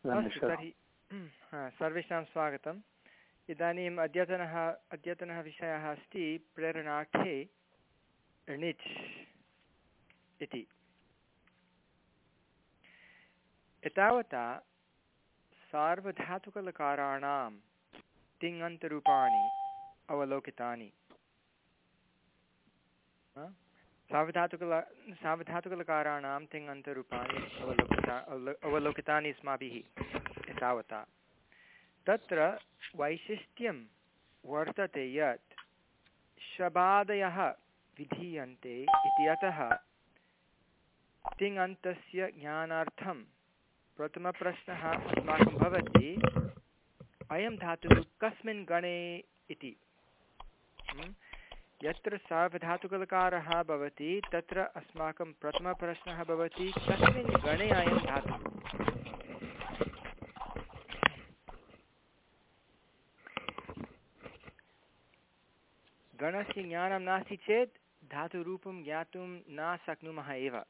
अस्तु तर्हि सर्वेषां स्वागतम्। इदानीम् अद्यतनः अद्यतनः विषयः अस्ति प्रेरणार्थे णिच् इति। एतावता सार्वधातुकलकाराणां तिङन्तरूपाणि अवलोकितानि। सावधातुकल सावधातुकलकाराणां तिङन्तरूपाणि अवलोकिता अवलोकितानि अस्माभिः एतावता। तत्र वैशिष्ट्यं वर्तते यत् शबादयः विधीयन्ते इत्यतः तिङन्तस्य ज्ञानार्थं प्रथमप्रश्नः अस्माकं भवति, अयं धातुः कस्मिन् गणे इति। यत्र सार्वधातुकलकारः भवति, तत्र अस्माकं प्रथमप्रश्नः भवति, कस्मिन् गणे अयं धातुः? गणस्य ज्ञानं नास्ति चेत् धातुरूपं ज्ञातुं न शक्नुमः एव।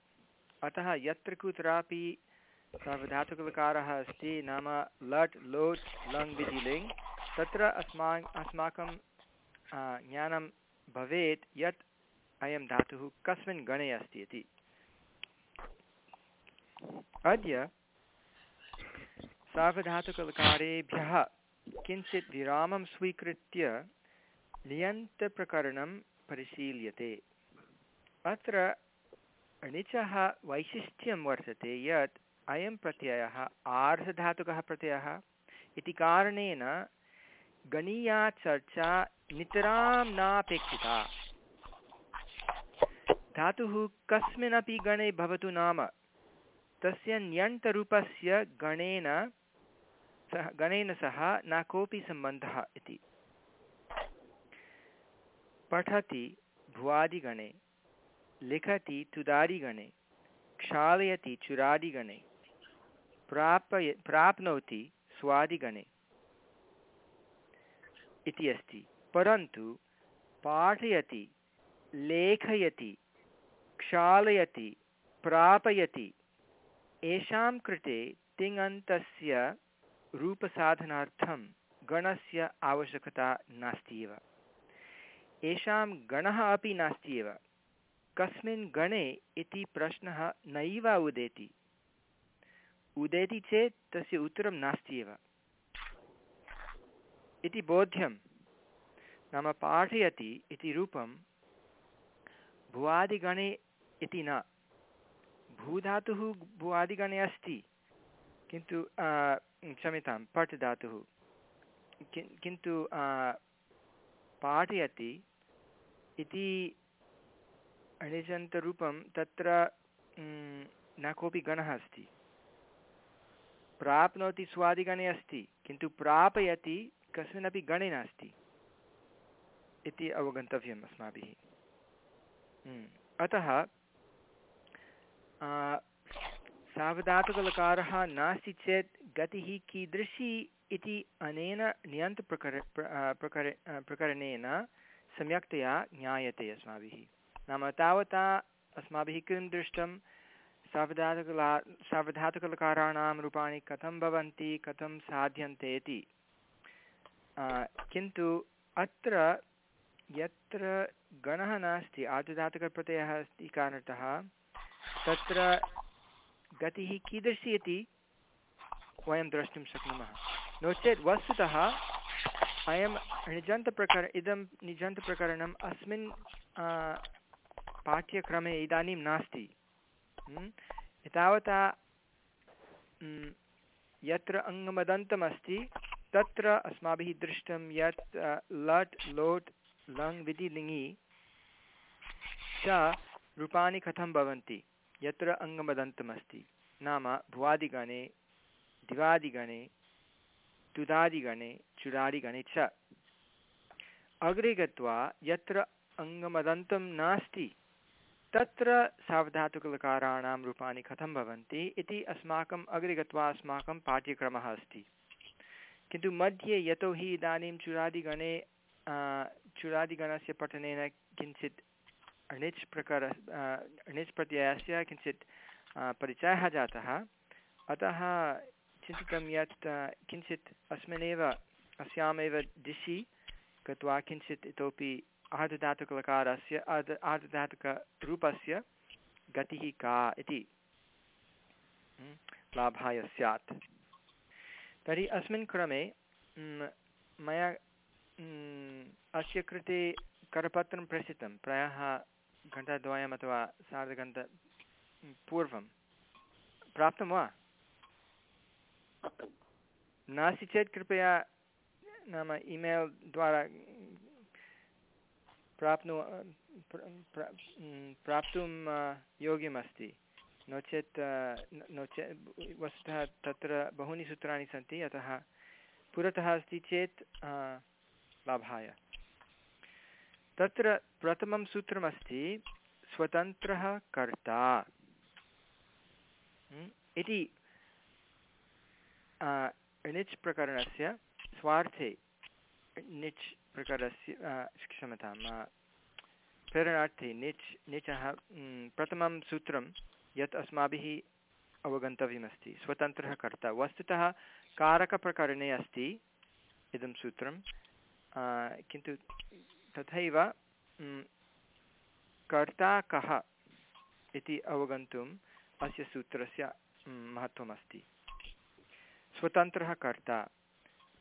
अतः यत्र कुत्रापि सार्वधातुकलकारः अस्ति, नाम लट् लोट् लङ्, विधि, लिङ्, तत्र अस्मा अस्माकं ज्ञानं भवेत् यत् अयं धातुः कस्मिन् गणे अस्ति इति। अद्य सार्वधातुकलकारेभ्यः किञ्चित् विरामं स्वीकृत्य लियन्तप्रकरणं परिशील्यते। अत्र णिचः वैशिष्ट्यं वर्तते यत् अयं प्रत्ययः आर्धधातुकः प्रत्ययः इति कारणेन गणीया चर्चा नितरां नापेक्षिता। धातुः कस्मिन्नपि गणे भवतु नाम। तस्य ण्यन्तरूपस्य गणेन सह गणेन सह न कोऽपि सम्बन्धः इति। पठति भुवादिगणे, लिखति तुदादिगणे क्षालयति चुरादिगणे, प्रापय, प्राप्नोति स्वादिगणे। इति अस्ति। परन्तु पाठयति, लेखयति, क्षालयति, प्रापयति, येषां कृते तिङन्तस्य रूपसाधनार्थं गणस्य आवश्यकता नास्ति एव येषां गणः अपि नास्ति एव कस्मिन् गणे इति प्रश्नः नैव उदेति। उदेति चेत् तस्य उत्तरं नास्ति एव इति बोध्यं नाम पाठयति इति रूपं भुवादिगणे इति न। भूधातुः भुवादिगणे अस्ति। किन्तु क्षम्यतां पठ् धातुः कि किन्तु पाठयति इति अणिजन्तरूपं तत्र न कोऽपि गणः अस्ति। प्राप्नोति स्वादिगणे अस्ति। किन्तु प्रापयति कस्मिन्नपि गणे नास्ति इति अवगन्तव्यम् अस्माभिः। हम्म, अतः सावधातुकलकारः नास्ति चेत् गतिः कीदृशी इति अनेन नियन्तप्रकर प्रकर प्रकरणेन सम्यक्तया ज्ञायते अस्माभिः। नाम तावता अस्माभिः किं दृष्टं? सावधातुकला सावधातुकलकाराणां रूपाणि कथं भवन्ति? कथं साध्यन्ते इति। किन्तु अत्र यत्र गणः नास्ति आर्धधातुकप्रत्ययः अस्ति कारणतः, तत्र गतिः कीदृशी इति वयं द्रष्टुं शक्नुमः। नो चेत् वस्तुतः अयं निजन्तप्रकर, इदं निजन्तप्रकरणम् अस्मिन् पाठ्यक्रमे इदानीं नास्ति। एतावता यत्र अङ्गमदन्तमस्ति तत्र अस्माभिः दृष्टं यत् लट्, लोट्, लङ्, विधि, लिङि च रूपाणि कथं भवन्ति? यत्र अङ्गमदन्तमस्ति। नाम भुवादिगणे, दिवादिगणे, तुदादिगणे, चुडादिगणे च। अग्रे गत्वा यत्र अङ्गमदन्तं नास्ति, तत्र सावधातुकलकाराणां रूपाणि कथं भवन्ति इति अस्माकम् अग्रे गत्वा अस्माकं पाठ्यक्रमः अस्ति। किन्तु मध्ये यतोहि इदानीं चुरादिगणे चुरादिगणस्य पठनेन किञ्चित् अणिच् प्रकार अणिच् प्रत्ययस्य किञ्चित् परिचयः जातः। अतः चिन्तितं यत् किञ्चित् अस्मिन्नेव अस्यामेव दिशि गत्वा किञ्चित् इतोपि आर्धधातुकलकारस्य आर्ध आर्धधातुकरूपस्य गतिः का इति लाभाय स्यात्। तर्हि अस्मिन् क्रमे मया अस्य कृते करपत्रं प्रेषितं प्रायः घण्टाद्वयम् अथवा सार्धघण्टा पूर्वं। प्राप्तं वा? नास्ति चेत् कृपया नाम ईमेल् द्वारा प्राप्नु प्राप्तुं योग्यमस्ति। नो चेत् नो चेत्, वस्तुतः तत्र बहूनि सूत्राणि सन्ति, अतः पुरतः अस्ति चेत् लाभाय। तत्र प्रथमं सूत्रमस्ति, स्वतन्त्रः कर्ता। इति णिच् प्रकरणस्य स्वार्थे, निच् प्रकारस्य क्षम्यतां प्रेरणार्थे निच्, निचः प्रथमं सूत्रं यत् अस्माभिः अवगन्तव्यमस्ति। स्वतन्त्रः कर्ता। वस्तुतः कारकप्रकरणे अस्ति इदं सूत्रं। किन्तु तथैव कर्ता कः इति अवगन्तुम् अस्य सूत्रस्य महत्त्वमस्ति। स्वतन्त्रः कर्ता।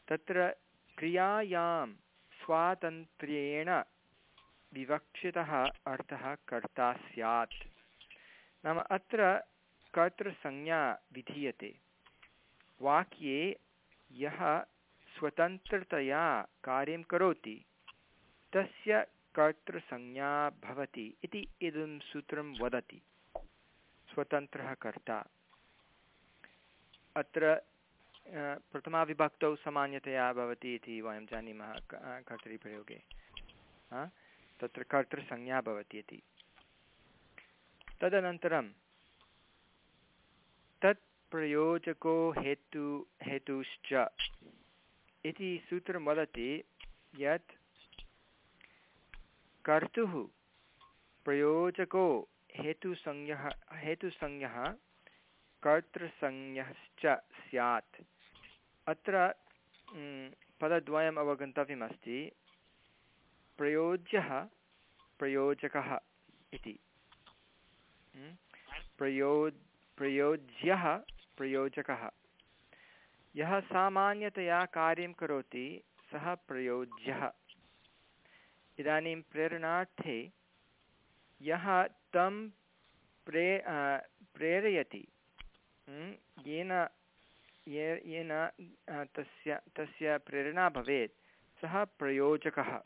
तत्र क्रियायां स्वातन्त्र्येण विवक्षितः अर्थः कर्ता स्यात्। नाम अत्र कर्तृसंज्ञा विधीयते। वाक्ये यः स्वतन्त्रतया कार्यं करोति, तस्य कर्तृसंज्ञा भवति इति इदं सूत्रं वदति। स्वतन्त्रः कर्ता। अत्र प्रथमाविभक्तौ सामान्यतया भवति इति वयं जानीमः कर्तरिप्रयोगे तत्र कर्तृसंज्ञा भवति इति। तदनन्तरं तत् प्रयोजको हेतु हेतुश्च इति सूत्रं वदति यत् कर्तुः प्रयोजको हेतुसंज्ञः हेतुसंज्ञः कर्तृसंज्ञश्च स्यात्। अत्र पदद्वयम् अवगन्तव्यमस्ति। प्रयोज्यः प्रयोजकः इति। प्रयो प्रयोज्यः, प्रयोजकः। यः सामान्यतया कार्यं करोति, सः प्रयोज्यः। इदानीं प्रेरणार्थे, यः तं प्रे प्रेरयति येन, ये, येन तस्य तस्य प्रेरणा भवेत्, सः प्रयोजकः।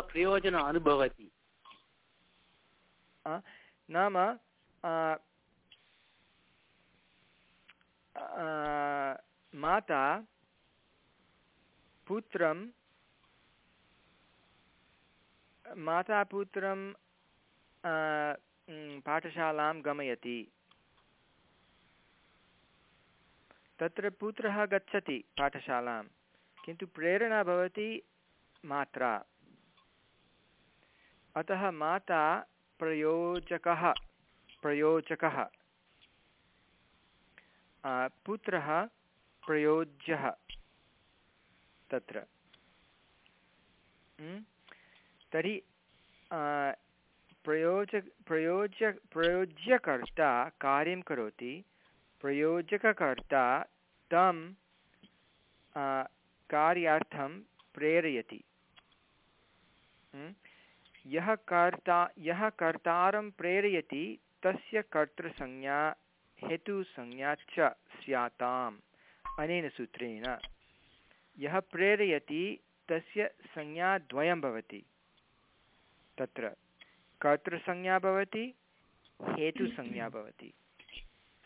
प्रयोजनम् अनुभवति। नाम माता, पुत्रं माता पुत्रं पाठशालां गमयति। तत्र पुत्रः गच्छति पाठशालां, किन्तु प्रेरणा भवति मात्रा। अतः माता प्रयोजकः प्रयोजकः। पुत्रः प्रयोज्यः तत्र। तर्हि प्रयोज प्रयोज्य प्रयोज्यकर्ता कार्यं करोति, प्रयोजककर्ता तं कार्यार्थं प्रेरयति। यः कर्ता, यः कर्तारं प्रेरयति, तस्य कर्तृसंज्ञा, हेतुसंज्ञा च स्याताम्। अनेन सूत्रेण, यः प्रेरयति, तस्य संज्ञाद्वयं भवति। तत्र कर्तृसंज्ञा भवति, हेतुसंज्ञा भवति।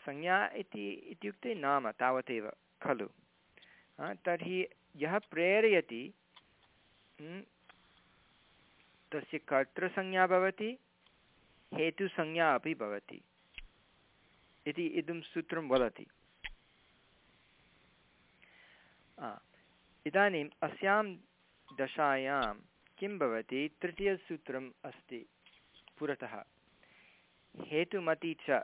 संज्ञा इति, इत्युक्ते नाम तावदेव, खलु। तर्हि यः प्रेरयति तस्य कर्तृसंज्ञा भवति, हेतुसंज्ञा अपि भवति। इति इदं सूत्रं वदति। इदानीम् अस्यां दशायां किं भवति? तृतीयसूत्रम् अस्ति पुरतः। हेतुमति च।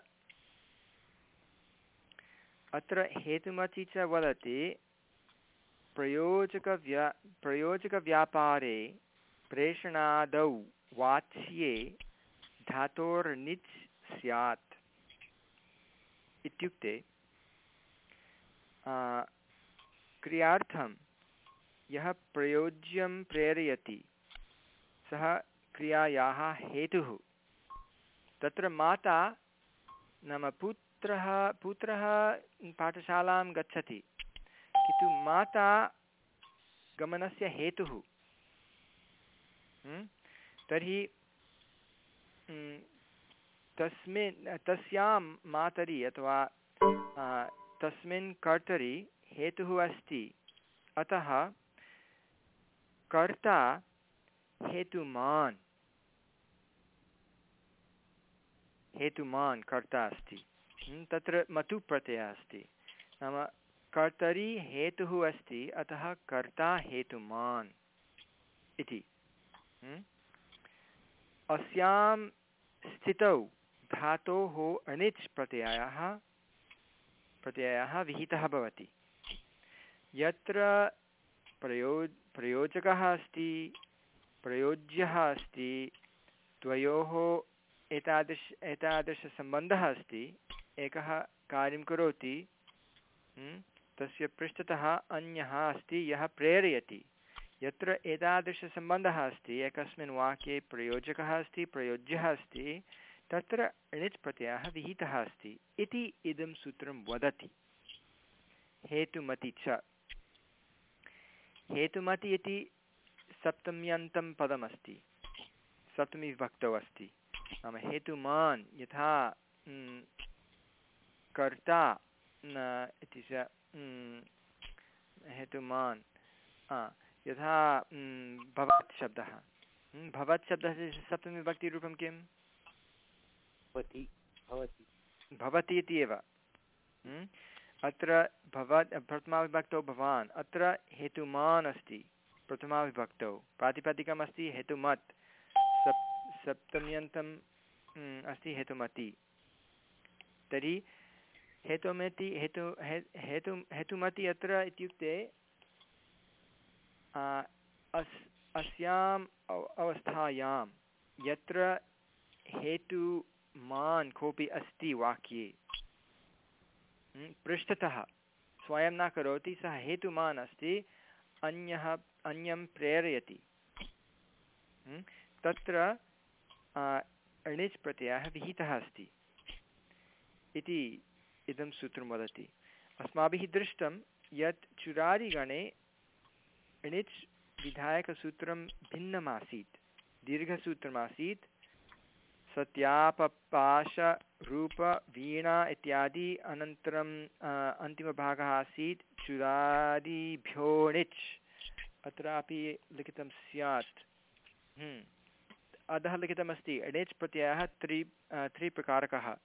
अत्र हेतुमति च वदति प्रयोजकव्या, प्रयोजकव्यापारे प्रेषणादौ वाच्ये धातोर्निच् स्यात् इत्युक्ते क्रियार्थं यः प्रयोज्यं प्रेरयति, सः क्रियायाः हेतुः। तत्र माता नाम पुत्रः पुत्रः पाठशालां गच्छति, किन्तु माता गमनस्य हेतुः। तर्हि तस्मिन्, तस्यां मातरि अथवा तस्मिन् कर्तरि हेतुः अस्ति। अतः, कर्ता हेतुमान् हेतुमान् कर्ता अस्ति। तत्र मतु प्रत्ययः अस्ति। नाम, कर्तरि हेतुः अस्ति, अतः कर्ता हेतुमान् इति। अस्यां स्थितौ धातोः अनिच् प्रत्ययः प्रत्ययः विहितः भवति। यत्र प्रयो, प्रयोजकः अस्ति, प्रयोज्यः अस्ति, द्वयोः एतादृश, एतादृशसम्बन्धः अस्ति, एकः कार्यं करोति तस्य पृष्ठतः अन्यः अस्ति, यः प्रेरयति। यत्र एतादृशसम्बन्धः अस्ति, एकस्मिन् वाक्ये प्रयोजकः अस्ति, प्रयोज्यः अस्ति, तत्र णिच् प्रत्ययः विहितः अस्ति। इति इदं सूत्रं वदति। हेतुमति च। हेतुमति इति सप्तम्यन्तं पदमस्ति। सप्तमीविभक्तौ अस्ति। नाम हेतुमान् यथा कर्ता इति च हेतुमान्। यथा भवत् शब्दः। भवत् शब्दस्य सप्तमीविभक्तिरूपं किं भवति भवति। इति एव। अत्र भवत् प्रथमाविभक्तौ भवान्। अत्र हेतुमान् अस्ति प्रथमाविभक्तौ। प्रातिपदिकम् अस्ति हेतुमत्। सप् सप्तम्यन्तम् अस्ति हेतुमति। तर्हि हेतुमति हेतु हेतु हेतुमति अत्र इत्युक्ते अस्, अस्याम् अवस्थायां यत्र हेतुमान् कोऽपि अस्ति वाक्ये पृष्ठतः, स्वयं न करोति, सः हेतुमान् अस्ति, अन्यः, अन्यं प्रेरयति। तत्र अणिच् प्रत्ययः विहितः अस्ति। इति इदं सूत्रं वदति। अस्माभिः दृष्टं यत् चुरादिगणे णिच् विधायकसूत्रं भिन्नमासीत्, दीर्घसूत्रमासीत् सत्यापपाश रूप वीणा इत्यादि अनन्तरम् अन्तिमभागः आसीत् चुरादिभ्योणिच् अत्रापि लिखितं स्यात्। हम्म। अधः लिखितमस्ति णिच् प्रत्ययः त्रि त्रिप्रकारकः।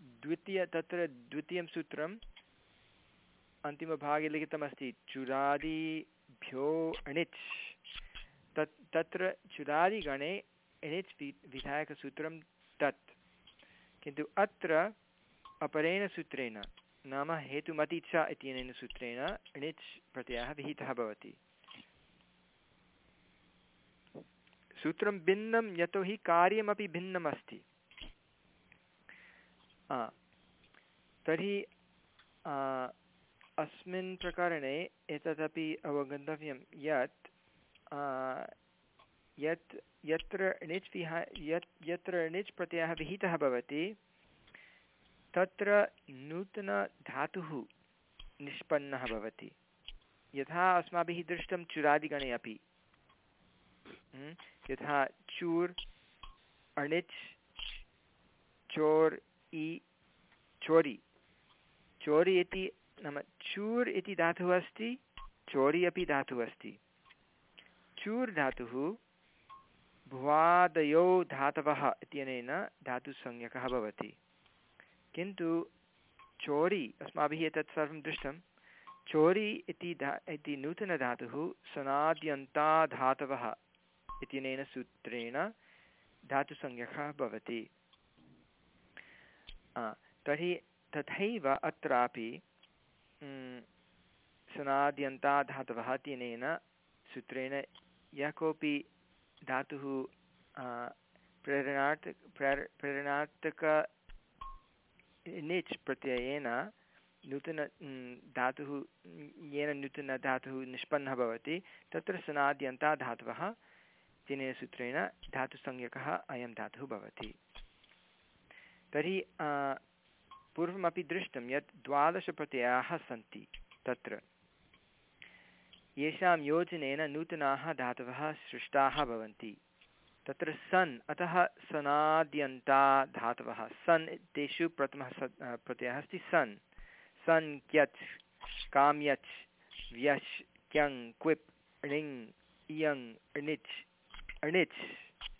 द्वितीय, तत्र द्वितीयं सूत्रम् अन्तिमभागे लिखितमस्ति चुरादिभ्यो णिच् तत्, तत्र चुरादिगणे एच् वि, विधायकसूत्रं तत्। किन्तु अत्र अपरेण सूत्रेण, नाम हेतुमति च इत्यनेन सूत्रेण णिच् प्रत्ययः विहितः भवति। सूत्रं भिन्नं यतोहि कार्यमपि भिन्नम् अस्ति तर्हि अस्मिन् प्रकरणे एतदपि अवगन्तव्यं यत् यत् यत्र णिच् विहा यत् यत्र णिच् प्रत्ययः विहितः भवति तत्र नूतनधातुः निष्पन्नः भवति। यथा अस्माभिः दृष्टं चुरादिगणे अपि। हम्म, यथा चूर् अणिच् चोर् इ चोरि। चोरि इति नाम चूर् इति धातुः अस्ति, चोरि अपि धातुः अस्ति। चूर् धातुः भुवादयो धातवः इत्यनेन धातुसंज्ञकः भवति। किन्तु चोरि, अस्माभिः एतत् सर्वं दृष्टं, चोरि इति धा, इति नूतनधातुः सनाद्यन्ताधातवः इत्यनेन सूत्रेण धातुसंज्ञकः भवति। तर्हि तथैव अत्रापि सनाद्यन्ता धातवः इत्यनेन सूत्रेण यः कोऽपि धातुः प्रेरणार्थ प्रेर प्रेरणार्थक निच् प्रत्ययेन नूतन धातुः, येन नूतनधातुः निष्पन्नः भवति, तत्र सनाद्यन्ता धातवः तेन सूत्रेण धातुसंज्ञकः अयं धातुः भवति। तर्हि पूर्वमपि दृष्टं यत् द्वादशप्रत्ययाः सन्ति। तत्र येषां योजनेन नूतनाः धातवः सृष्टाः भवन्ति। तत्र सन्, अतः सनाद्यन्ता धातवः। सन् तेषु प्रथमः स प्रत्ययः अस्ति सन्। सन् क्यच्, काम्यच्, व्यच्, क्यङ्, क्विप्, णिङ्, इयङ्, णिच् अणिच्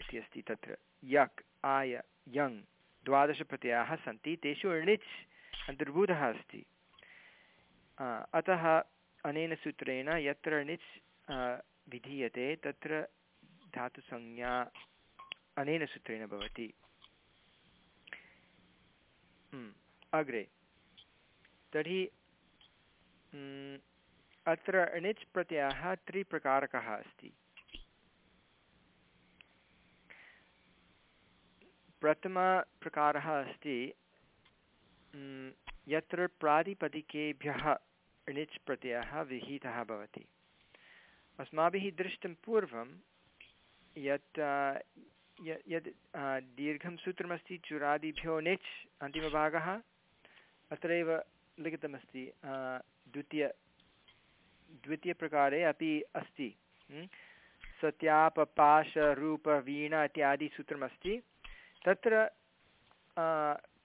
इति अस्ति तत्र। यक्, आय, यङ्। द्वादशप्रत्ययाः सन्ति, तेषु णिच् अन्तर्भूतः अस्ति। अतः अनेन सूत्रेण यत्र णिच् विधीयते, तत्र धातुसंज्ञा अनेन सूत्रेण भवति। अग्रे। तर्हि अत्र णिच् प्रत्ययः त्रिप्रकारकः अस्ति। प्रथमप्रकारः अस्ति यत्र प्रातिपदिकेभ्यः णिच् प्रत्ययः विहितः भवति। अस्माभिः दृष्टं पूर्वं यत् यद् दीर्घं सूत्रमस्ति चुरादिभ्यो णिच् अन्तिमभागः, अत्रैव लिखितमस्ति द्वितीय, द्वितीयप्रकारे अपि अस्ति। सत्यापपाशरूपवीणा इत्यादि सूत्रमस्ति। तत्र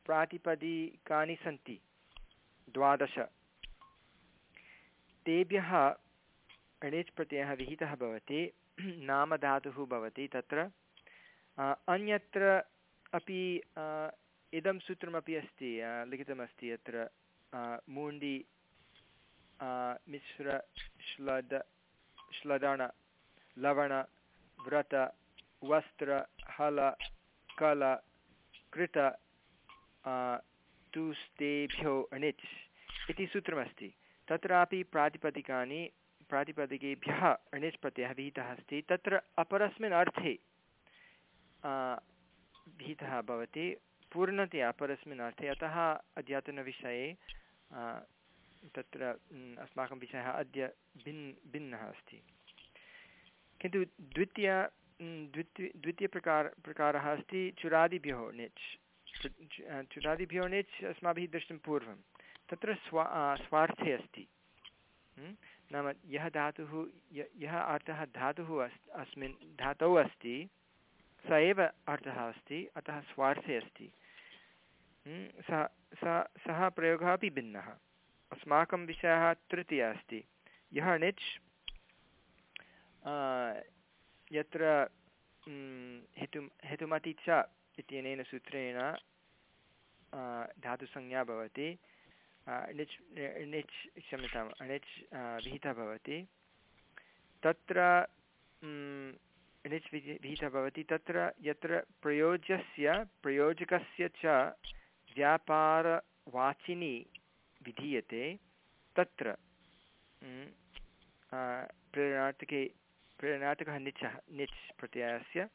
प्रातिपदिकानि सन्ति। द्वादश। तेभ्यः अणिच् प्रत्ययः विहितः भवति नामधातुः भवति तत्र। अन्यत्र अपि इदं सूत्रमपि अस्ति लिखितमस्ति अत्र मूण्डि मिश्र, श्लद, श्लदण, लवण, व्रत, वस्त्र, हल कल कृत तुस्तेभ्यो अणिच् इति सूत्रमस्ति तत्रापि प्रातिपदिकानि प्रातिपदिकेभ्यः अणिच् प्रत्ययः विहितः अस्ति तत्र अपरस्मिन् अर्थे विहितः भवति पूर्णतया अपरस्मिन् अर्थे अतः अद्यतनविषये तत्र अस्माकं विषयः अद्य भिन् भिन्नः अस्ति किन्तु द्वितीय द्वितीय द्वितीयप्रकार प्रकारः अस्ति चुरादिभ्यो णिच् चुरादिभ्यो णिच् अस्माभिः दृष्टं पूर्वं। तत्र स्वा स्वार्थे अस्ति। नाम यः धातुः, यः अर्थः धातुः अस्, अस्मिन्, धातौ अस्ति, स एव अर्थः अस्ति, अतः स्वार्थे अस्ति। सः सः सः प्रयोगः अपि भिन्नः। अस्माकं विषयः तृतीयः अस्ति। यः णिच् यत्र हेतुं हेतुमति च इत्यनेन सूत्रेण धातुसंज्ञा भवति णिच् णिच् क्षम्यताम् अणिच् विहितः भवति, तत्र णिच् विहितः भवति, तत्र यत्र प्रयोज्यस्य, प्रयोजकस्य च व्यापारवाचिनी विधीयते, तत्र प्रेरणार्थके प्रेरणार्थकः निचः निच् प्रत्ययस्य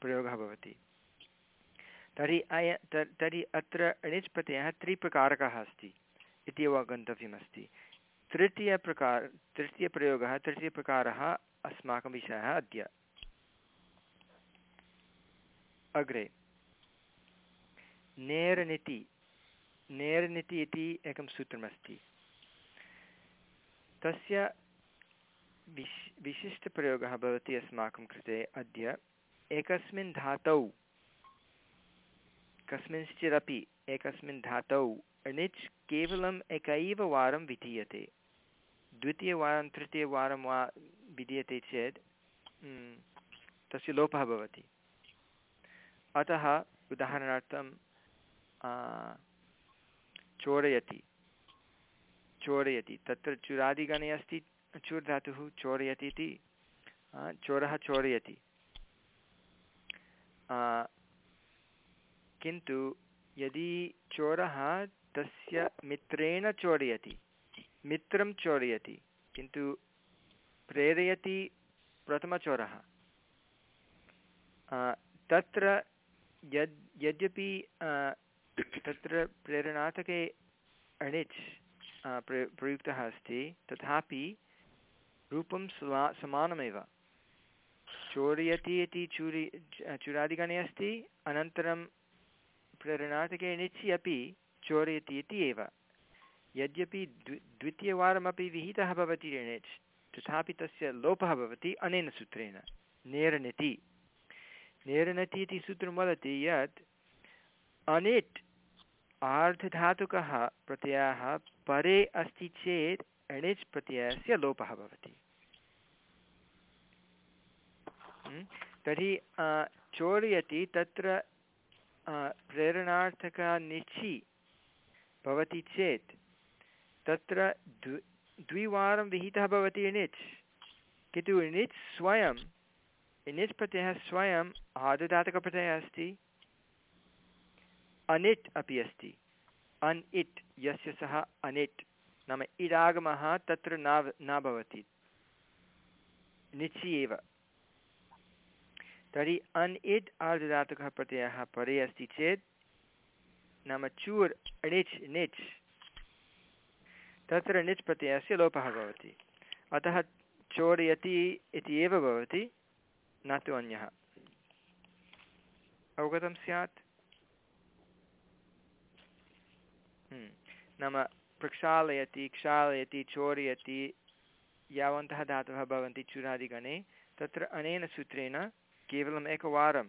प्रयोगः भवति। तर्हि अय तर्हि अत्र णिच् प्रत्ययः त्रिप्रकारकः अस्ति इति एव गन्तव्यमस्ति। तृतीयप्रकार तृतीयप्रयोगः तृतीयप्रकारः अस्माकं विषयः अद्य। अग्रे। नेरनिति। नेरनिति इति एकं सूत्रमस्ति। तस्य विश्, विशिष्टप्रयोगः भवति अस्माकं कृते अद्य एकस्मिन् धातौ। कस्मिंश्चिदपि एकस्मिन् धातौ। णिच् केवलम् एकैव वारं विधीयते। द्वितीयवारं, तृतीयवारं वा विधीयते चेत् तस्य लोपः भवति। अतः उदाहरणार्थं चोरयति। चोरयति। तत्र चुरादिगणे अस्ति चूर् धातुः चोरयति इति चोरः चोरयति। किन्तु यदि चोरः तस्य मित्रेण चोरयति, मित्रं चोरयति, किन्तु प्रेरयति प्रथमचोरः तत्र यद्, यद्यपि तत्र प्रेरणार्थके अणिच् प्र, प्रयुक्तः अस्ति, तथापि रूपं स्वा समानमेव। चोरयति इति चूरि, चुरादिगणे अस्ति, अनन्तरं प्रेरणार्थके णिचि अपि चोरयति इति एव। यद्यपि द्वि, द्वितीयवारमपि विहितः भवति णिच् तथापि तस्य लोपः भवति, अनेन सूत्रेण। नेरनिति। नेरनति इति सूत्रं वदति यत्, अनिट् आर्धधातुकः प्रत्ययः परे अस्ति चेत् अणिच् प्रत्ययस्य लोपः भवति। तर्हि चोरयति तत्र प्रेरणार्थकनिचि भवति चेत्, तत्र द्वि, द्विवारं विहितः भवति इणिच् किन्तु इणिच् स्वयं इनिच् प्रत्ययः स्वयम् आदुदातकप्रत्ययः अस्ति। अनिट् अपि अस्ति। अन् इट्, यस्य सः अनिट्। नाम इडागमः तत्र न न भवति। निचि एव। तर्हि अन् इट् आर्धधातुकः प्रत्ययः परे अस्ति चेत्, नाम चूर् णिच् निच्। तत्र णिच् प्रत्ययस्य लोपः भवति। अतः चोरयति इति एव भवति, न तु अन्यः। अवगतं स्यात्? हम्म। नाम प्रक्षालयति क्षालयति चोरयति यावन्तः धातवः भवन्ति चूरादिगणे। तत्र अनेन सूत्रेण केवलम् एकवारं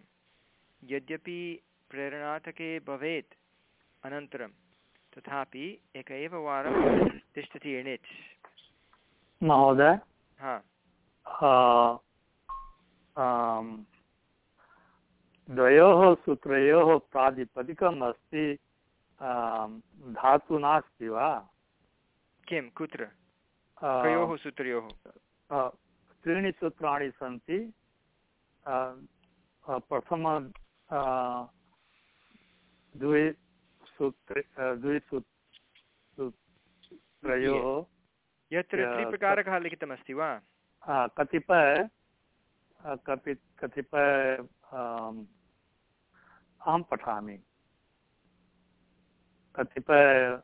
यद्यपि प्रेरणार्थके भवेत् अनन्तरं तथापि एक एव वारं तिष्ठति एणिच्। महोदय? हा। द्वयोः सूत्रयोः प्रातिपदिकम् अस्ति। धातु नास्ति वा? किं कुत्र? कयोः सूत्रयोः? त्रीणि सूत्राणि सन्ति। प्रथम द्विसूत्र द्विसूत्रयोः यत्र त्रिप्रकारकः लिखितमस्ति वा? कतिपय कपि कतिपय अहं पठामि। कतिपय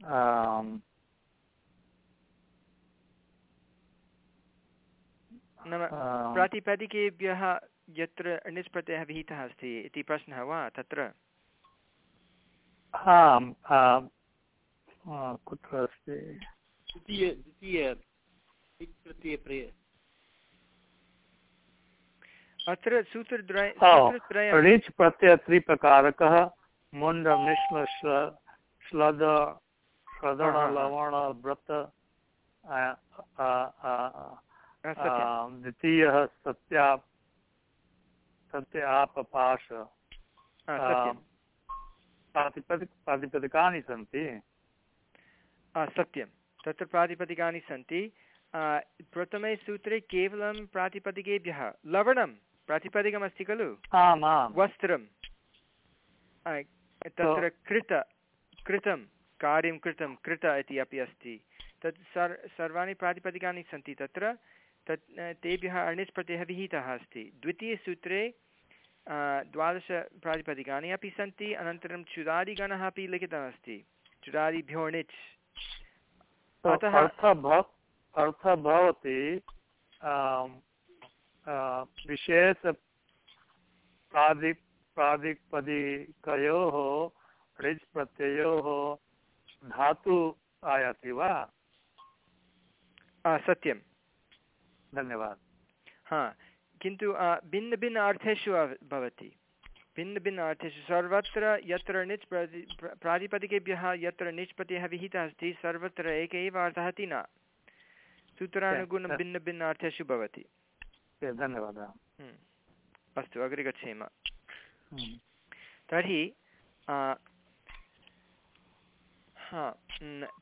नाम प्रातिपदिकेभ्यः यत्र णिस् प्रत्ययः विहितः अस्ति इति प्रश्नः वा तत्र? आम् कुत्र अस्ति? द्वितीय द्वितीय अत्र सूत्रद्वय प्रत्यय त्रिप्रकारकः मुण्ड श्लद श्रदण लवण व्रत द्वितीयः सत्या सत्यापपाश। प्रातिपदिक प्रातिपदिकानि सन्ति। सत्यं तत्र प्रातिपदिकानि सन्ति। प्रथमे सूत्रे केवलं प्रातिपदिकेभ्यः। लवणं प्रातिपदिकमस्ति खलु वस्त्रं तत्र कृत कृतं कार्यं कृतं कृत इति अपि अस्ति. तत् सर् सर्वाणि प्रातिपदिकानि सन्ति तत्र. तत् तेभ्यः अणिस् प्रत्ययः विहितः अस्ति. द्वितीयसूत्रे द्वादशप्रातिपदिकानि अपि सन्ति अनन्तरं चुरादिगणः अपि लिखितमस्ति. चुरादिभ्यो णिच् अतः अर्थः भवति विशेष प्रादि प्रादिपदिकयोः ऋज् प्रत्ययोः धातु आयाति वा सत्यं धन्यवादः हा किन्तु भिन्नभिन्न अर्थेषु भवति भिन्नभिन्न अर्थेषु सर्वत्र यत्र निच् प्रति प्रातिपदिकेभ्यः यत्र निच् प्रत्ययः विहितः अस्ति सर्वत्र एक एव अर्थः इति न सूत्रानुगुणं भिन्नभिन्न अर्थेषु भवति धन्यवादः। हम्म। अस्तु अग्रे गच्छेम। तर्हि हा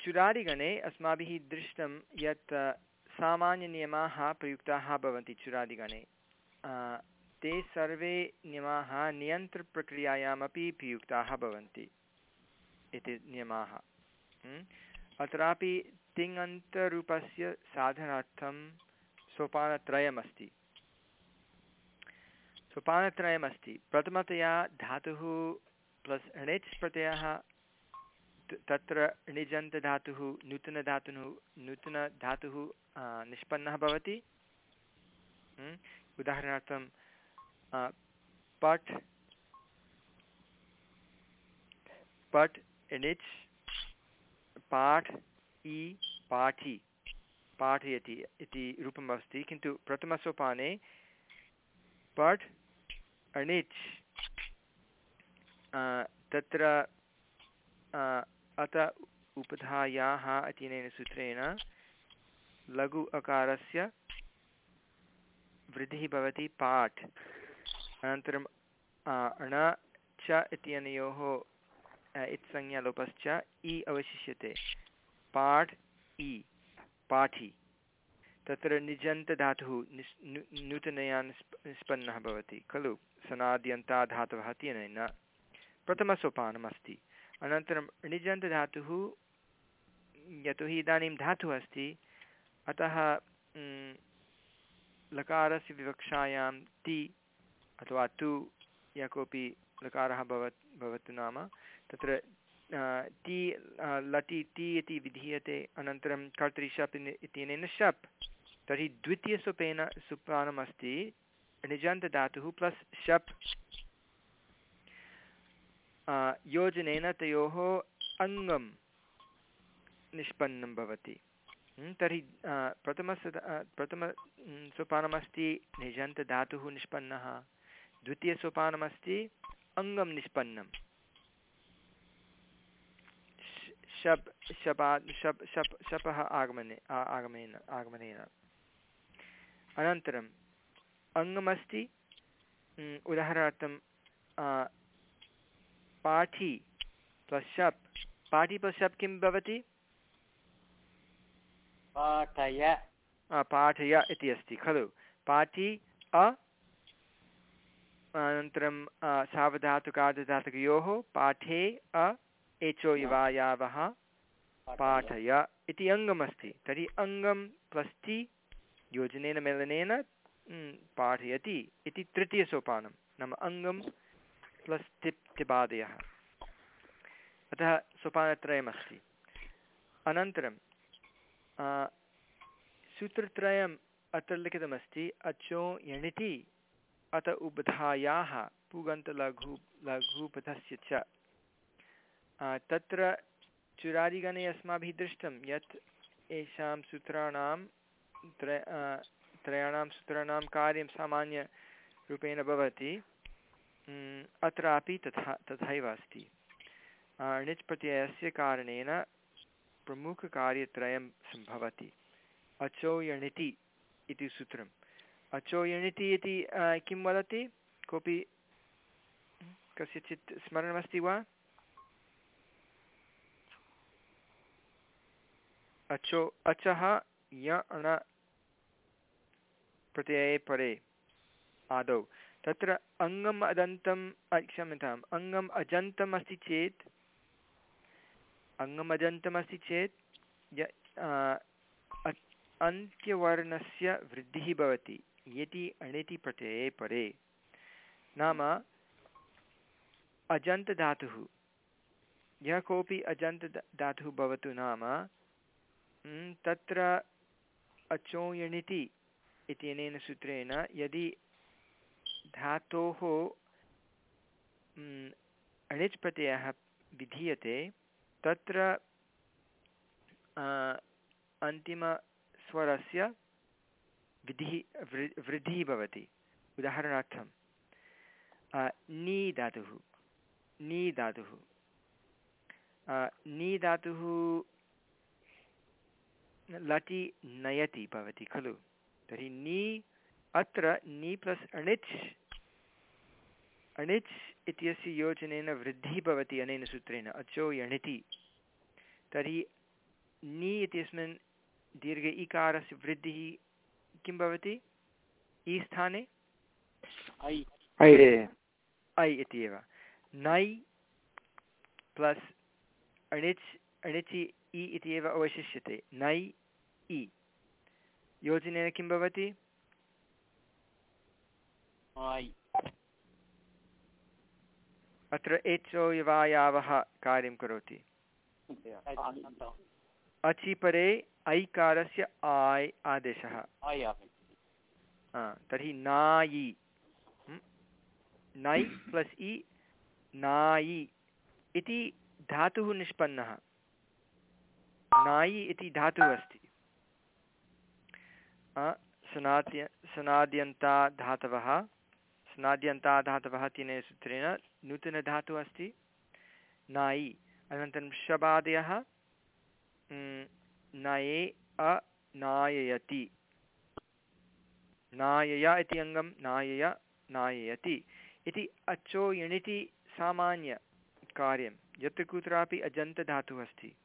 चुरादिगणे अस्माभिः दृष्टं यत् सामान्यनियमाः प्रयुक्ताः भवन्ति चुरादिगणे। ते सर्वे नियमाः नियन्त्रप्रक्रियायामपि उपयुक्ताः भवन्ति इति नियमाः। हम्म? अत्रापि तिङन्तरूपस्य साधनार्थं सोपानत्रयमस्ति। सोपानत्रयमस्ति प्रथमतया धातुः प्लस् णिच् प्रत्ययः तत्र णिजन्तधातुः, नूतनधातुः नूतनधातुः निष्पन्नः भवति हम्म? उदाहरणार्थं पठ् पठ् णिच्, पाठ्, इ, पाठि, पाठयति इति रूपम् अस्ति किन्तु प्रथमसोपाने पठ् अणिच् तत्र अत उपधायाः इत्यनेन सूत्रेण लघु अकारस्य वृद्धिः भवति पाठ्। अनन्तरम् अण च इत्यनयोः इत्संज्ञालोपश्च इ अवशिष्यते। पाठ् इ पाठि। तत्र निजन्तधातुः निस् नूतनया निष्पन्नः भवति। खलु? सनाद्यन्ता धातवः इत्यनेन प्रथमसोपानमस्ति। अनन्तरं णिजन्तधातुः यतोहि इदानीं धातुः अस्ति, अतः लकारस्य विवक्षायां ति अथवा तु यः कोऽपि लकारः भवत्, भवतु नाम। तत्र ति लटि, ति इति विधीयते। अनन्तरं कर्तरि इत्यनेन शप्। तर्हि द्वितीयसोपेन सोपानमस्ति निजन्तधातुः प्लस् शप्। योजनेन तयोः अङ्गं निष्पन्नं भवति। तर्हि प्रथमस प्रथम सोपानमस्ति निजन्तधातुः निष्पन्नः। द्वितीयसोपानमस्ति, अङ्गं निष्पन्नं। शप्, शपा, शप् शप्, शपः आगमने आगमेन, आगमनेन। अनन्तरम् अङ्गमस्ति उदाहरणार्थं पाठि प्लस् शप् पाठि प्लस् शप् किं भवति? पाठय। पाठय इति अस्ति खलु। पाठि अ अनन्तरं सावधातुकार्धधातुकयोः पाठे अ एचो युवायावः पाठय। इति अङ्गमस्ति। तर्हि अङ्गं प्लस् टि योजनेन मेलनेन पाठयति इति तृतीयसोपानं। नाम अङ्गं प्लस् टिपादयः अतः सोपानत्रयमस्ति। अनन्तरं सूत्रत्रयम् अत्र लिखितमस्ति, अचो यणिति अत उबधायाः पुगन्तलघु, लघुपथस्य च। तत्र चुरादिगणे अस्माभिः दृष्टं यत् येषां सूत्राणां त्र त्रयाणां सूत्राणां कार्यं सामान्यरूपेण भवति। अत्रापि तथा, तथैव अस्ति। णिच् प्रत्ययस्य कारणेन प्रमुखकार्यत्रयं सम्भवति। अचो यणिति इति सूत्रम्। अचो यणिति इति किं वदति? कोऽपि कस्यचित् स्मरणमस्ति वा? अचो, अचः, य, अण प्रत्यये परे। आदौ। तत्र अङ्गम् अदन्तं क्षम्यताम्। अङ्गम् अजन्तम् अस्ति चेत् अङ्गम् अजन्तमस्ति चेत्, य अन्त्यवर्णस्य वृद्धिः भवति। यदि अणिति प्रत्यये परे। नाम, अजन्तधातुः। यः कोऽपि अजन्तधातुः भवतु नाम तत्र अचोयणिति इत्यनेन सूत्रेण यदि धातोः अणिच् प्रत्ययः विधीयते, तत्र अन्तिमस्वरस्य विधिः वृद्धिः भवति। उदाहरणार्थं नी धातुः नी धातुः नी धातुः लटि नयति भवति खलु। तर्हि नी अत्र नी प्लस् अणिच् अणिच् इत्यस्य योजनेन वृद्धिः भवति अनेन सूत्रेण अचो यणिति। तर्हि नी इत्यस्मिन् दीर्घ इकारस्य वृद्धिः किं भवति? ई स्थाने? ऐ। ऐ। ऐ इति एव। नै प्लस् अणिच् अणिचि इ इति एव अवशिष्यते। नै इ। योजनेन किं भवति? अत्र एचो यवायावः कार्यं करोति। अचि परे ऐकारस्य आय् आदेशः। तर्हि नायि? नै प्लस् इ नायि इति धातुः निष्पन्नः। नायि इति धातुः अस्ति। सनाद्य, सनाद्यन्ता धातवः। सनाद्यन्ता धातवः तेन सूत्रेण नूतनधातुः अस्ति। नायि अनन्तरं शबादयः। नये अनाययति नायय इति अङ्गं, नायय, नाययति। इति अचो यणिति सामान्यकार्यं यत्र कुत्रापि अजन्तधातुः अस्ति।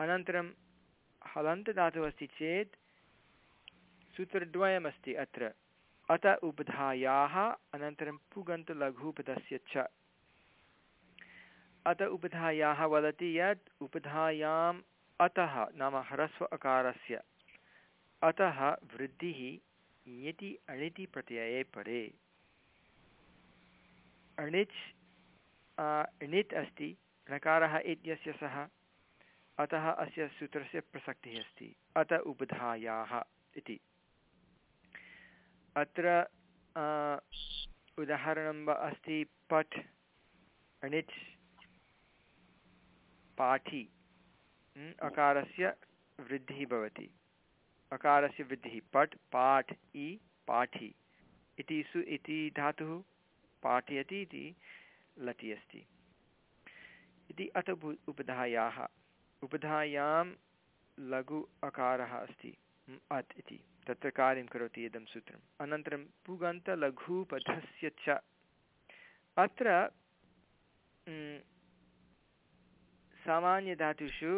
अनन्तरं हलन्तधातुः अस्ति चेत् सूत्रद्वयमस्ति अत्र। अत उपधायाः अनन्तरं पुगन्तलघुपदस्य च। अत उपधायाः वदति यत् उपधायाम् अतः नाम ह्रस्व अकारस्य। अतः वृद्धिः ङिति अणिति प्रत्यये परे। अणिच् णित् अस्ति णकारः इत्यस्य सः। अतः अस्य सूत्रस्य प्रसक्तिः अस्ति। अत उपधायाः इति। अत्र उदाहरणं वा अस्ति पठ् अणिच्, पाठि। अकारस्य वृद्धिः भवति। अकारस्य वृद्धिः, पट्, पाठ्, इ, पाठि। इति सु, इति धातुः पाठयति इति लटि अस्ति। इति अत उपु उपधायाः। उपधायां लघु अकारः अस्ति। अत् इति। तत्र कार्यं करोति इदं सूत्रम्। अनन्तरं पुगन्तलघुपधस्य च। अत्र सामान्यधातुषु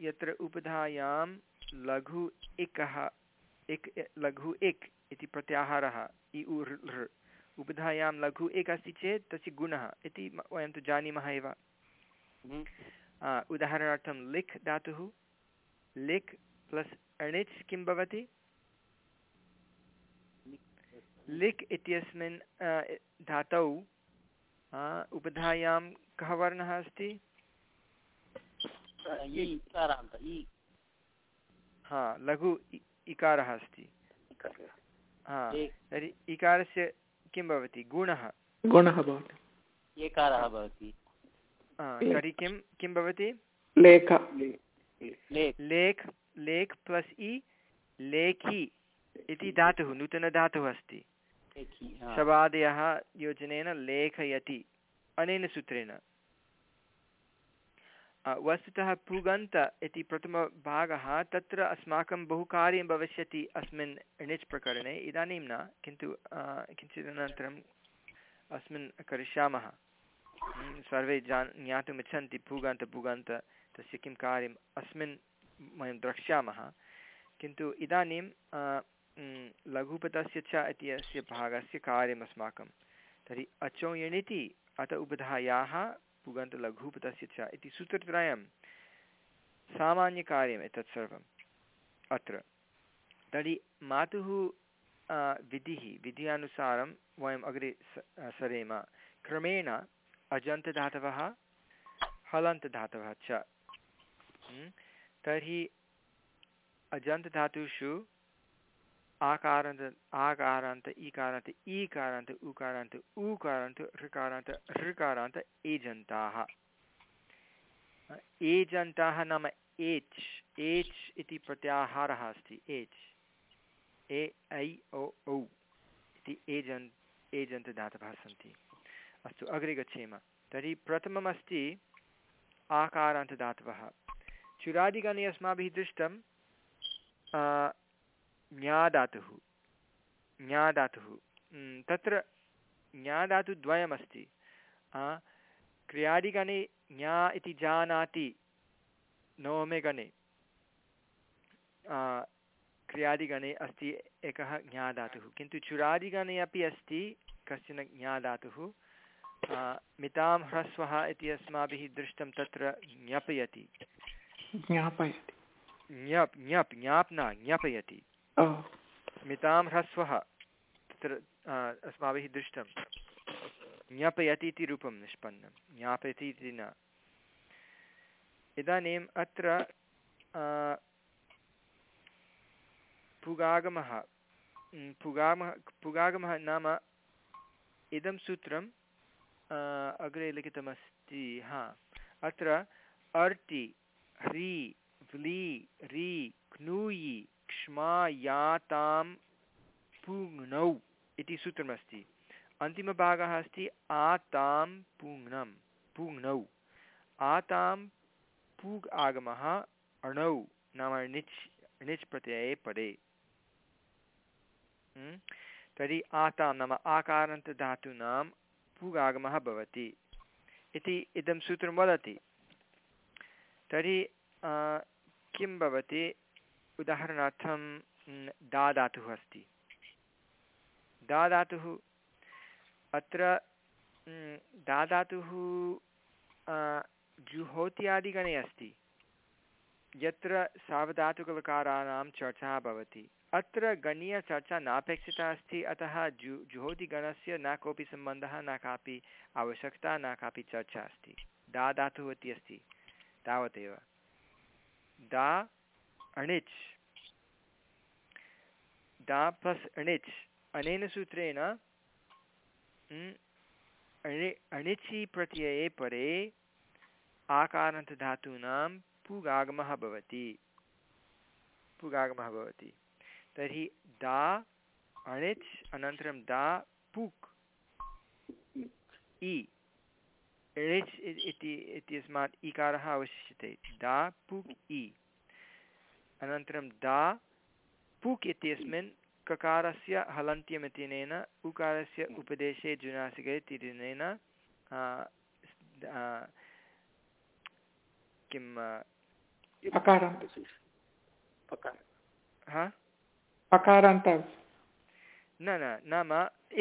यत्र उपधायां लघु इकः इक् लघु इक् इति प्रत्याहारः इ उ ऋ उपधायां लघु इक् अस्ति चेत् तस्य गुणः इति वयं तु जानीमः एव। उदाहरणार्थं लिख् धातुः। लिख् प्लस् अणिच् किं भवति? लिख् इत्यस्मिन् धातौ उपधायां कः वर्णः अस्ति? हा लघु इकारः अस्ति। हा तर्हि इकारस्य किं भवति? गुणः। गुणः भवति। एकारः भवति। तर्हि किं किं भवति? लेख। लेख् लेख् लेख् प्लस् इ लेखि इति धातुः नूतनधातुः अस्ति। हा। शबादयः योजनेन लेखयति अनेन सूत्रेण। वस्तुतः पुगन्त इति प्रथमभागः तत्र अस्माकं बहु कार्यं भविष्यति अस्मिन् णिच् प्रकरणे। इदानीं न किन्तु किञ्चित् अनन्तरम् अस्मिन् करिष्यामः। हम्म, सर्वे जान् ज्ञातुमिच्छन्ति पुगन्त पुगन्त तस्य किं कार्यम् अस्मिन् वयं द्रक्ष्यामः। किन्तु इदानीं म्, लघुपथस्य च इति अस्य भागस्य कार्यम् अस्माकं तर्हि अचो अत उपधायाः पुगन्तलघुपथस्य च इति सूत्रत्रयं। सामान्यकार्यम् एतत् सर्वम्। अत्र। तर्हि मातुः विधिः विध्यानुसारं वयम् अग्रे सरेम। क्रमेण अजन्तधातवः हलन्तधातवः च। तर्हि अजन्तधातुषु आकारान्त आकारान्त, ईकारान्त ईकारान्त, उकारान्त ऊकारान्त ऋकारान्त ऋकारान्त, एजन्ताः। एजन्ताः नाम एच् एच् इति प्रत्याहारः अस्ति, एच्। ए, ऐ, ओ, औ इति एजन्त् एजन्तदातवः सन्ति। अस्तु, अग्रे गच्छेम। तर्हि प्रथममस्ति आकारान्तदातवः। चुरादिगणे अस्माभिः दृष्टं आ, ज्ञाधातुः ज्ञाधातुः तत्र ज्ञाधातुद्वयमस्ति आ, क्रियादिगणे ज्ञा इति जानाति नवमे गणे आ, क्रियादिगणे अस्ति एकः ज्ञाधातुः किन्तु चुरादिगणे अपि अस्ति कश्चन ज्ञाधातुः मितां ह्रस्वः इति अस्माभिः दृष्टं तत्र ज्ञापयति। ज्ञापयति। ज्ञप् ज्ञप् ज्ञाप् न ज्ञापयति। मितां ह्रस्वः। तत्र अस्माभिः दृष्टं। ज्ञापयति इति रूपं निष्पन्नं। ज्ञापयति इति न। इदानीम् अत्र पुगागमः। पुगामः, पुगागमः नाम इदं सूत्रं अग्रे लिखितमस्ति, हा। अत्र अर्ति, ह्री, व्ली, री क्नूयि क्ष्मा यातां पुङ्नौ इति सूत्रमस्ति अन्तिमभागः अस्ति आतां पुङ्नं पुङ्नौ आतां पूग् आगमः अणौ नाम णिच् णिच् प्रत्यये पदे तर्हि आतां नाम आकारान्तधातूनां पूगागमः भवति। इति इदं सूत्रं वदति। तर्हि किं भवति? उदाहरणार्थं दा धातुः अस्ति। दा धातुः अत्र दा धातुः जुहोत्यादिगणे अस्ति। यत्र सावधातुकलकाराणां चर्चा भवति। अत्र गणीयचर्चा नापेक्षिता अस्ति, अतः जु जुहोतिगणस्य न कोऽपि सम्बन्धः, न कापि आवश्यकता, न कापि चर्चा अस्ति। दा धातुः इति अस्ति, तावदेव। दा अणिच्। दा प्लस् अणिच्। अनेन सूत्रेण अणिचि प्रत्यये परे आकारान्तधातूनां पुगागमः भवति। पुगागमः भवति। तर्हि दा, अणिच्, अनन्तरं दा, पुक्। इ णिच् इति इत्यस्मात् इकारः अवशिष्यते। दा, पुक् इ अनन्तरं दा पुक् इत्यस्मिन् ककारस्य हलन्त्यम् इत्यनेन उकारस्य उपदेशे जुनासिके इत्यनेन किं न न नाम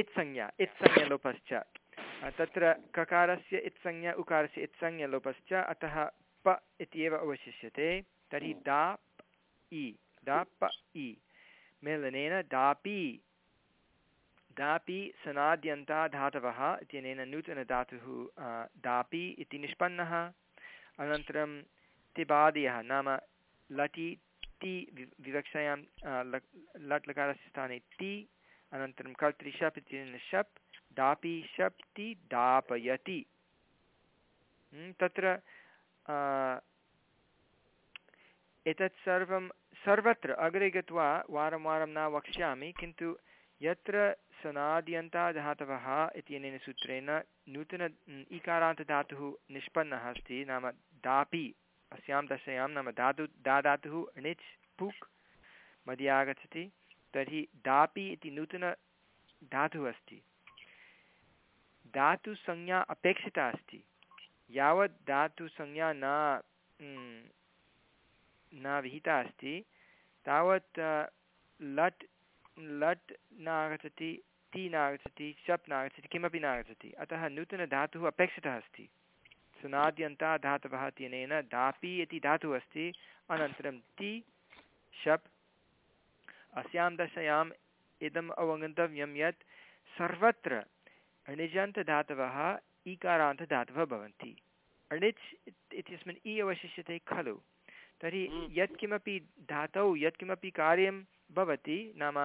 इत्संज्ञा इत्संज्ञलोपश्च। तत्र ककारस्य इत्संज्ञा उकारस्य इत्संज्ञलोपश्च अतः प इत्येव अवशिष्यते। तर्हि दा इ दा प इ मेलनेन दापि दापि सनाद्यन्ता धातवः इत्यनेन नूतनधातुः दापि इति निष्पन्नः अनन्तरं तिबादयः नाम लटि ति विवक्षायां लट् लकारस्य स्थाने ति अनन्तरं कर्तृशप् इत्यनेन शप् दापि शप् ति दापयति तत्र एतत् सर्वं सर्वत्र अग्रे गत्वा वारं वारं न वक्ष्यामि, किन्तु यत्र सनाद्यन्ताधातवः इत्यनेन सूत्रेण नूतन इकारान्तधातुः निष्पन्नः अस्ति, नाम दापि, अस्यां दशायां नाम धातु दा धातुः णिच् पुक् मध्ये आगच्छति तर्हि दापि इति नूतनधातुः अस्ति। धातुसंज्ञा अपेक्षिता अस्ति। यावत् धातुसंज्ञा न न विहिता अस्ति। तावत् लट् लट् न आगच्छति ति न आगच्छति शप् न आगच्छति किमपि न आगच्छति अतः नूतनधातुः अपेक्षितः अस्ति। सुनाद्यन्ता धातवः इत्यनेन दापि इति धातुः अस्ति। अनन्तरं ति, शप्। अस्यां दशायाम् इदम् अवगन्तव्यं यत् सर्वत्र अणिजन्तधातवः ईकारान्तधातवः भवन्ति। अणिच् इत्यस्मिन् इ अवशिष्यते खलु। तर्हि यत्किमपि धातौ यत्किमपि कार्यं भवति नाम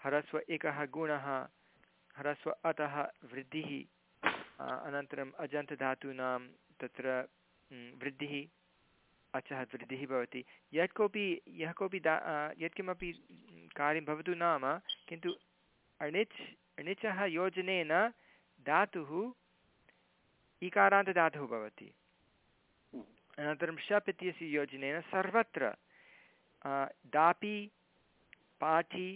ह्रस्व एकः गुणः ह्रस्व अतः वृद्धिः अनन्तरम् अजन्तधातूनां तत्र वृद्धिः अचः वृद्धिः भवति। यत् कोऽपि यः कोऽपि दा यत्किमपि कार्यं भवतु नाम किन्तु अणिच् अणिचः योजनेन धातुः इकारान्तधातुः भवति। अनन्तरं शप् इत्यस्य योजनेन सर्वत्र दापि पाठि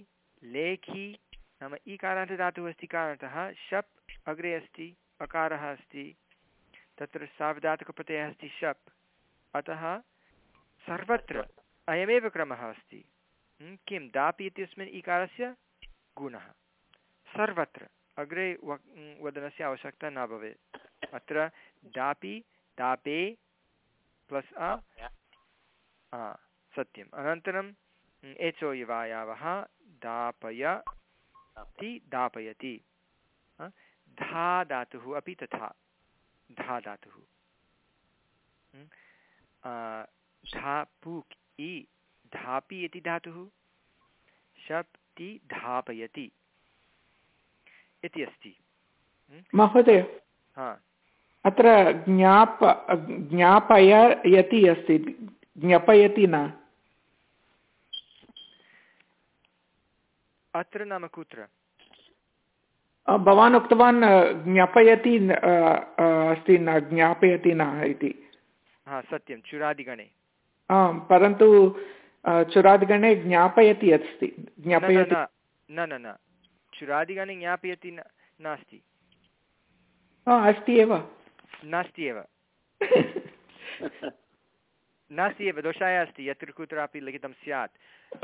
लेखि, नाम इकारान्तधातुः अस्ति कारणतः शप् अग्रे अस्ति, अकारः अस्ति, तत्र सावधातकप्रत्ययः अस्ति, शप्। अतः सर्वत्र अयमेव क्रमः अस्ति। किं? दापि इत्यस्मिन् इकारस्य गुणः। सर्वत्र अग्रे वदनस्य आवश्यकता न भवेत्। अत्र दापि, दापे प्लस् अ सत्यम्। अनन्तरम् एचो युवायावः दापयति दापयति। हा, धा धातुः अपि तथा। धा धातुः। म्, आ, धापुक् इ धापि इति धातुः शप्ति धापयति। इति अस्ति। महोदय। हा। अत्र ज्ञाप ज्ञापयति अस्ति ज्ञापयति न अत्र नाम कुत्र अ, भवान् उक्तवान् अ, ज्ञापयति अ, अ, अस्ति न ज्ञापयति न इति हा सत्यं चुरादिगणे आम् परन्तु चुरादिगणे ज्ञापयति अस्ति ज्ञापयति न न न न चुरादिगणे ज्ञापयति नास्ति अस्ति एव नास्ति एव। नास्ति एव दोषाय अस्ति यत्र कुत्रापि लिखितं स्यात्।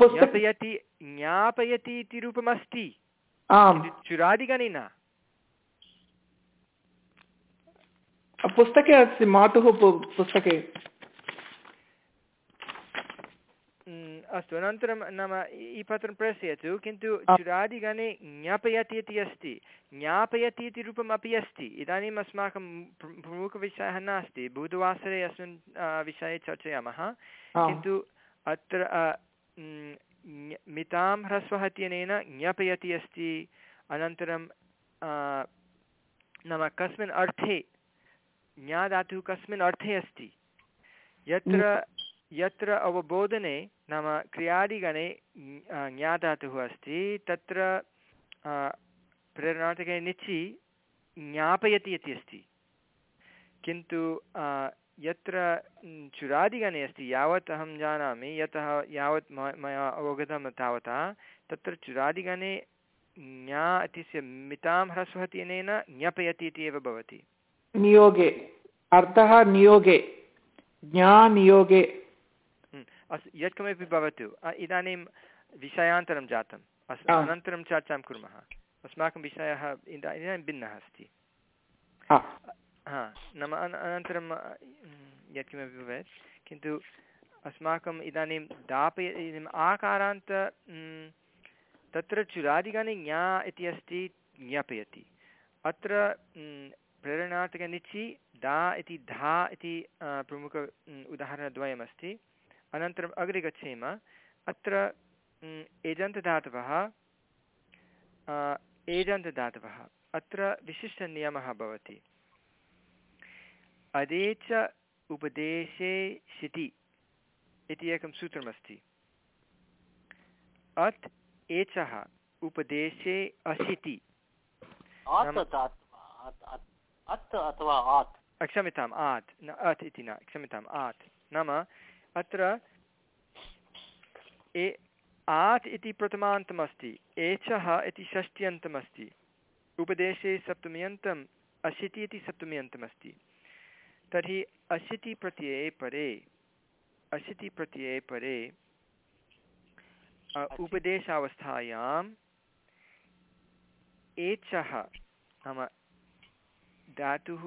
ज्ञापयति ज्ञापयति इति रूपमस्ति। चुरादिगणे न पुस्तके अस्ति मातुः पुस्तके। अस्तु अनन्तरं नाम ई पत्रं प्रेषयतु किन्तु चुरादिगणे ज्ञापयति इति अस्ति। ज्ञापयति इति रूपम् अपि अस्ति। इदानीम् अस्माकं प्र- प्रमुखविषयः नास्ति। बुधवासरे अस्मिन् विषये चर्चयामः। किन्तु अत्र मितां ह्रस्वः इत्यनेन ज्ञापयति अस्ति। अनन्तरं नाम कस्मिन् अर्थे ज्ञाधातुः कस्मिन् अर्थे अस्ति। यत्र यत्र अवबोधने नाम क्रियादिगणे ज्ञाधातुः अस्ति। तत्र प्रेरणार्थके निचि ज्ञापयति इति अस्ति। किन्तु यत्र चुरादिगणे अस्ति, यावत् अहं जानामि, यतः यावत् मया अवगतं तावता, तत्र चुरादिगणे ज्ञा इत्यस्य मितां ह्रस्वः इत्यनेन ज्ञापयति इति एव भवति। नियोगे, अर्थः नियोगे, ज्ञानियोगे अस्तु यत्किमपि भवतु इदानीं विषयान्तरं जातम्। अस्तु। अनन्तरं चर्चां कुर्मः। अस्माकं विषयः इदा इदानीं भिन्नः अस्ति। हा। नाम अन- अनन्तरं यत्किमपि भवेत् किन्तु अस्माकम् इदानीं दापय इदानीम् आकारान्त तत्र चुरादिगणे ज्ञा इति अस्ति ज्ञापयति। अत्र प्रेरणार्थकनिचि दा इति धा इति प्रमुख उदाहरणद्वयमस्ति। अनन्तरम् अग्रे गच्छेम। अत्र अ, एजन्तधातवः अत्र विशिष्टनियमः भवति। अदे च उपदेशे शिति इति एकं सूत्रमस्ति। अत् एचः उपदेशे अशिति। क्षम्यताम् आत् न अत् इति न क्षम्यताम् आत्। नाम अत्र ए आत् इति प्रथमान्तमस्ति एचः इति षष्ट्यन्तमस्ति उपदेशे सप्तम्यन्तम् अशिति इति सप्तम्यन्तमस्ति। तर्हि अशिति प्रत्यये परे अशिति प्रत्यये परे उपदेशावस्थायाम् एचः नाम धातुः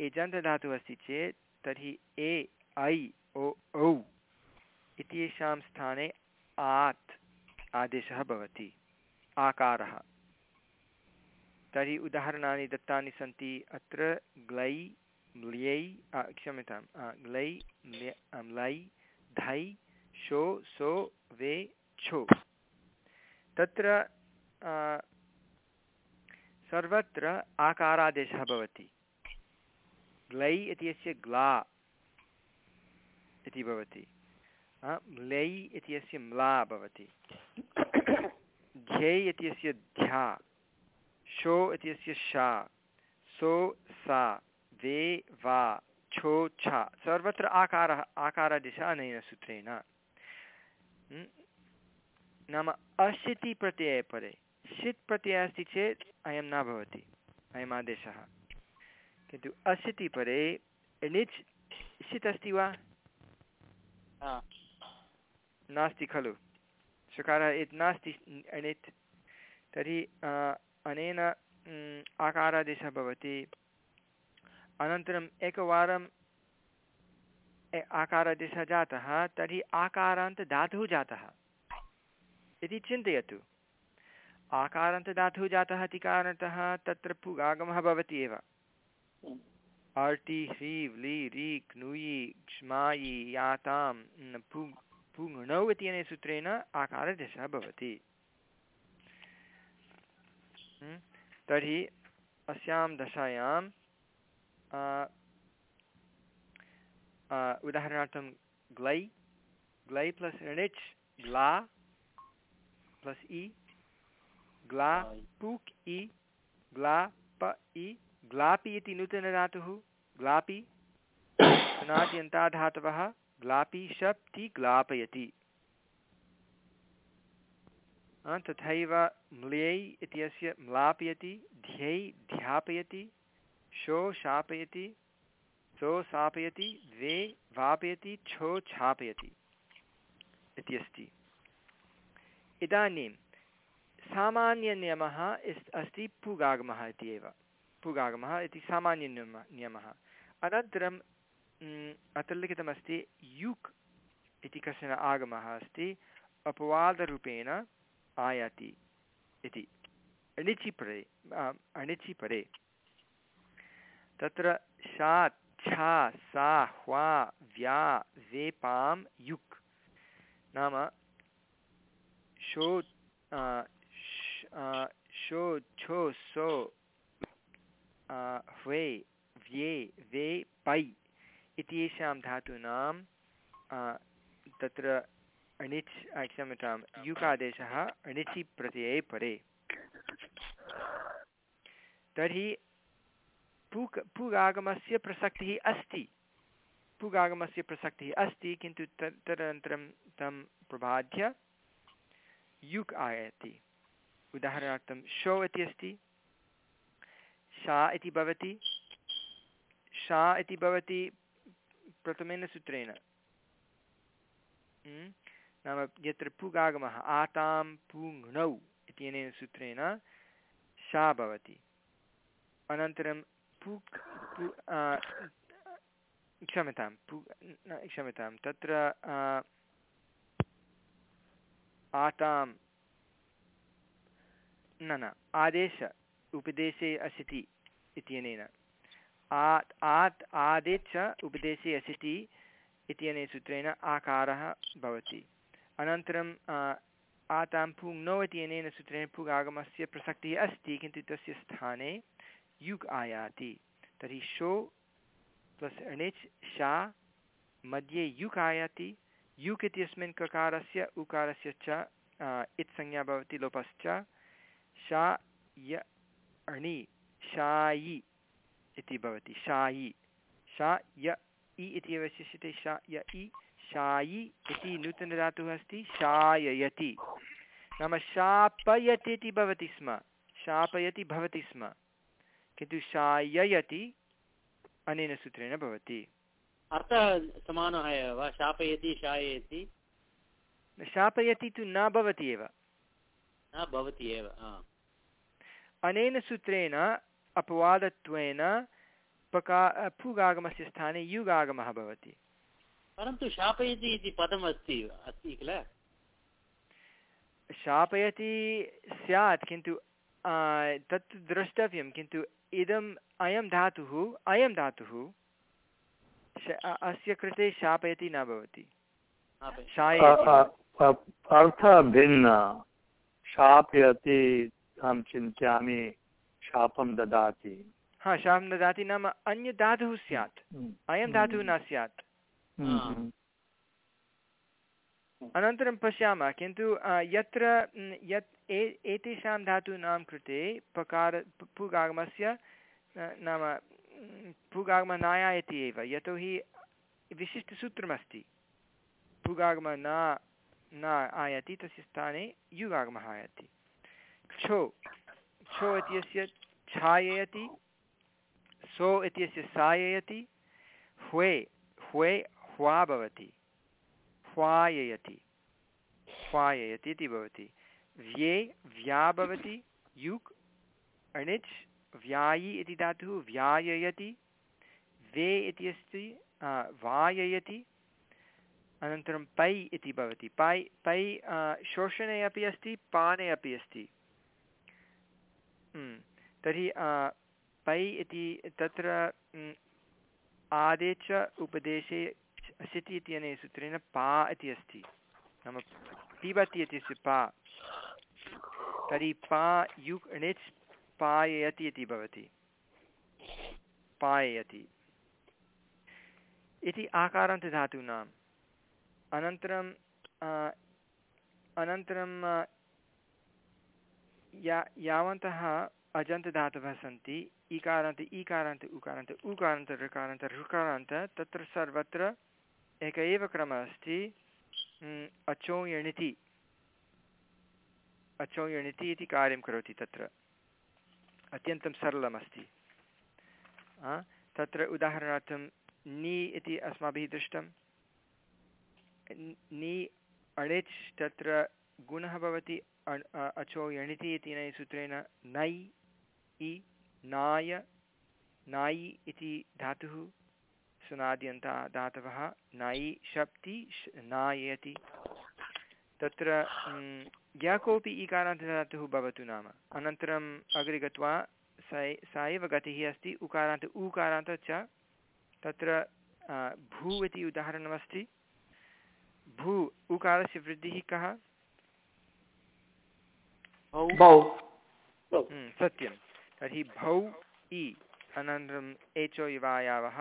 एजन्तधातुः अस्ति चेत् तर्हि ए ऐ ओ औ। इत्येषां स्थाने आत् आदेशः भवति। आकारः। तर्हि उदाहरणानि दत्तानि सन्ति अत्र ग्लै म्ल्यै आ, ग्लै म्लै धै शो सो वे छो। तत्र सर्वत्र आकारादेशः भवति। ग्लै इत्यस्य ग्ला इति भवति। म्लै इत्यस्य म्ला भवति। ध्यै इत्यस्य ध्या, शो इत्यस्य शा, सो सा, वे, वा, छो छ सर्वत्र आकारः आकारादिशः अनेन सूत्रेण। म्? नाम अशिति प्रत्यये परे। षित् प्रत्ययः अस्ति चेत् अयं न भवति, अयम् आदेशः। किन्तु अशिति परे णिच् षित् अस्ति वा? नास्ति खलु। षकारः इत् नास्ति अणित् तर्हि अनेन आकारादेशः भवति। अनन्तरम् एकवारं आकारादेशः जातः, तर्हि आकारान्तधातुः जातः। इति चिन्तयतु। आकारान्तधातुः जातः इति कारणतः तत्र पुगागमः भवति एव। आर्टि ह्रीव्, लि रि क्नुयि क्ष्मायि यातां पु पुङ्णौ इत्यनेन सूत्रेण आकारदेशः भवति। तर्हि अस्यां दशायां उदाहरणार्थं ग्लै ग्लै प्लस् णिच् ग्ला प्लस् इ ग्ला पुक् इ ग्ला प इ ग्लापि इति नूतनधातुः ग्लापि नाद्यन्ताधातवः ग्लापि शप्ति ग्लापयति तथैव म्ल्यै इत्यस्य म्लापयति ध्यै ध्यापयति, शो शापयति, सो सापयति द्वे वापयति, छो छापयति इति अस्ति इदानीं सामान्यनियमः अस्ति पुगागमः इति एव पुगागमः इति सामान्यनियमः नियमः। अनन्तरं अत्र लिखितमस्ति युक् इति कश्चन आगमः अस्ति अपवादरूपेण आयाति इति अणिचि परे अणिचि परे तत्र शा छा सा ह्वा व्या वेपां युक् नाम शो शो छो सो ह्वे व्ये वे पै इत्येषां धातूनां तत्र अणिच् क्षम्यतां युकादेशः अणिचि प्रत्यये परे। तर्हि पुक्, पुगागमस्य प्रसक्तिः अस्ति। पुगागमस्य प्रसक्तिः अस्ति, किन्तु तत् तदनन्तरं तं प्रबाध्य युक् आयाति। उदाहरणार्थं शो इति अस्ति, शा इति भवति, शा इति भवति प्रथमेन सूत्रेण। हम्म? नाम यत्र पुगागमः, आतां पुङ्णौ इत्यनेन सूत्रेण शा भवति। अनन्तरं पुक् पु क्षम्यतां पु क्षम्यतां, तत्र आतां, न न, आदेश, उपदेशे असति इत्यनेन। आत् आत् आदेत् च उपदेशे असति इत्यनेन सूत्रेण आकारः भवति। अनन्तरं आतां पुङ्नो इत्यनेन सूत्रेण पुगागमस्य प्रसक्तिः अस्ति, किन्तु तस्य स्थाने युग् आयाति। तर्हि शो प्लस् अणिच् शा मध्ये युक् आयाति। युक् इत्यस्मिन् ककारस्य, उकारस्य च इत्संज्ञा भवति लोपश्च शा य, अणि, शायि। इति भवति। शायि। शा य इ इति अवशिष्यते शा य इ शायि इति नूतनधातुः अस्ति। शाययति। नाम शापयति इति भवति स्म। शापयति भवति स्म। किन्तु शाययति अनेन सूत्रेण भवति। अर्थः समानः एव। वा शापयति शाययति। शापयति तु न भवति एव। न भवति एव अनेन सूत्रेण अपवादत्वेन पका फुगागमस्य स्थाने युगागमः भवति। परन्तु शापयति इति पदम् अस्ति अस्ति किल? शापयति स्यात् किन्तु तत् द्रष्टव्यं किन्तु इदम् अयं धातुः अयं धातुः अस्य कृते शापयति न भवति। अर्थः भिन्न। शापयति अहं चिन्तयामि शापं ददाति। हा शापं ददाति नाम अन्यधातुः स्यात्। हम्म। अयं धातुः न स्यात्। हम्म। अनन्तरं पश्यामः किन्तु यत्र यत् एतेषां धातूनां कृते पकार पुगागमस्य नाम पुगागमः न आयाति एव यतोहि विशिष्टसूत्रमस्ति। पुगागमः न न आयाति तस्य स्थाने युगागमः आयाति। छो छो इत्यस्य छाययति, सो इत्यस्य साययति, ह्वे ह्वे, ह्वा भवति, ह्वाययति व्याययति इति भवति। व्ये, व्या भवति, युक्, अणिच्, व्यायि इति धातुः व्याययति वे इति अस्ति वाययति, अनन्तरं पै इति भवति। पै पै शोषणे अपि अस्ति, पाने अपि अस्ति। तर्हि पै इति, तत्र आदे च उपदेशे सिति इत्यनेन सूत्रेण पा इति अस्ति। नाम पिबति इत्यस्य पा। तर्हि पा, युक् णिच् पाययति इति भवति। पाययति। इति आकारान्तधातूनाम् अनन्तरं अनन्तरं या, यावन्तः अजन्तधातवः सन्ति इकारान्त ईकारान्त उकारान्त उकारान्त ऋकारान्त ऋकारान्त तत्र सर्वत्र एक एव क्रमः अस्ति अचो यणिति। अचो इति कार्यं करोति तत्र। अत्यन्तं सरलमस्ति। तत्र उदाहरणार्थं नि इति अस्माभिः दृष्टं नि, अणिच् तत्र गुणः भवति अचो यणिति इति नै सूत्रेण नै इ, नाय, नायि इति धातुः सुनाद्यन्ता धातवः, नायि शप्ति नायति तत्र या कोऽपि इकारान्तधातुः भवतु नाम। अनन्तरम् अग्रे गत्वा स सा एव गतिः अस्ति, उकारान्त, ऊकारान्त च। तत्र भू इति उदाहरणमस्ति। भू, उकारस्य वृद्धिः कः? सत्यं तर्हि भौ इ अनन्तरम् एचो युवायावः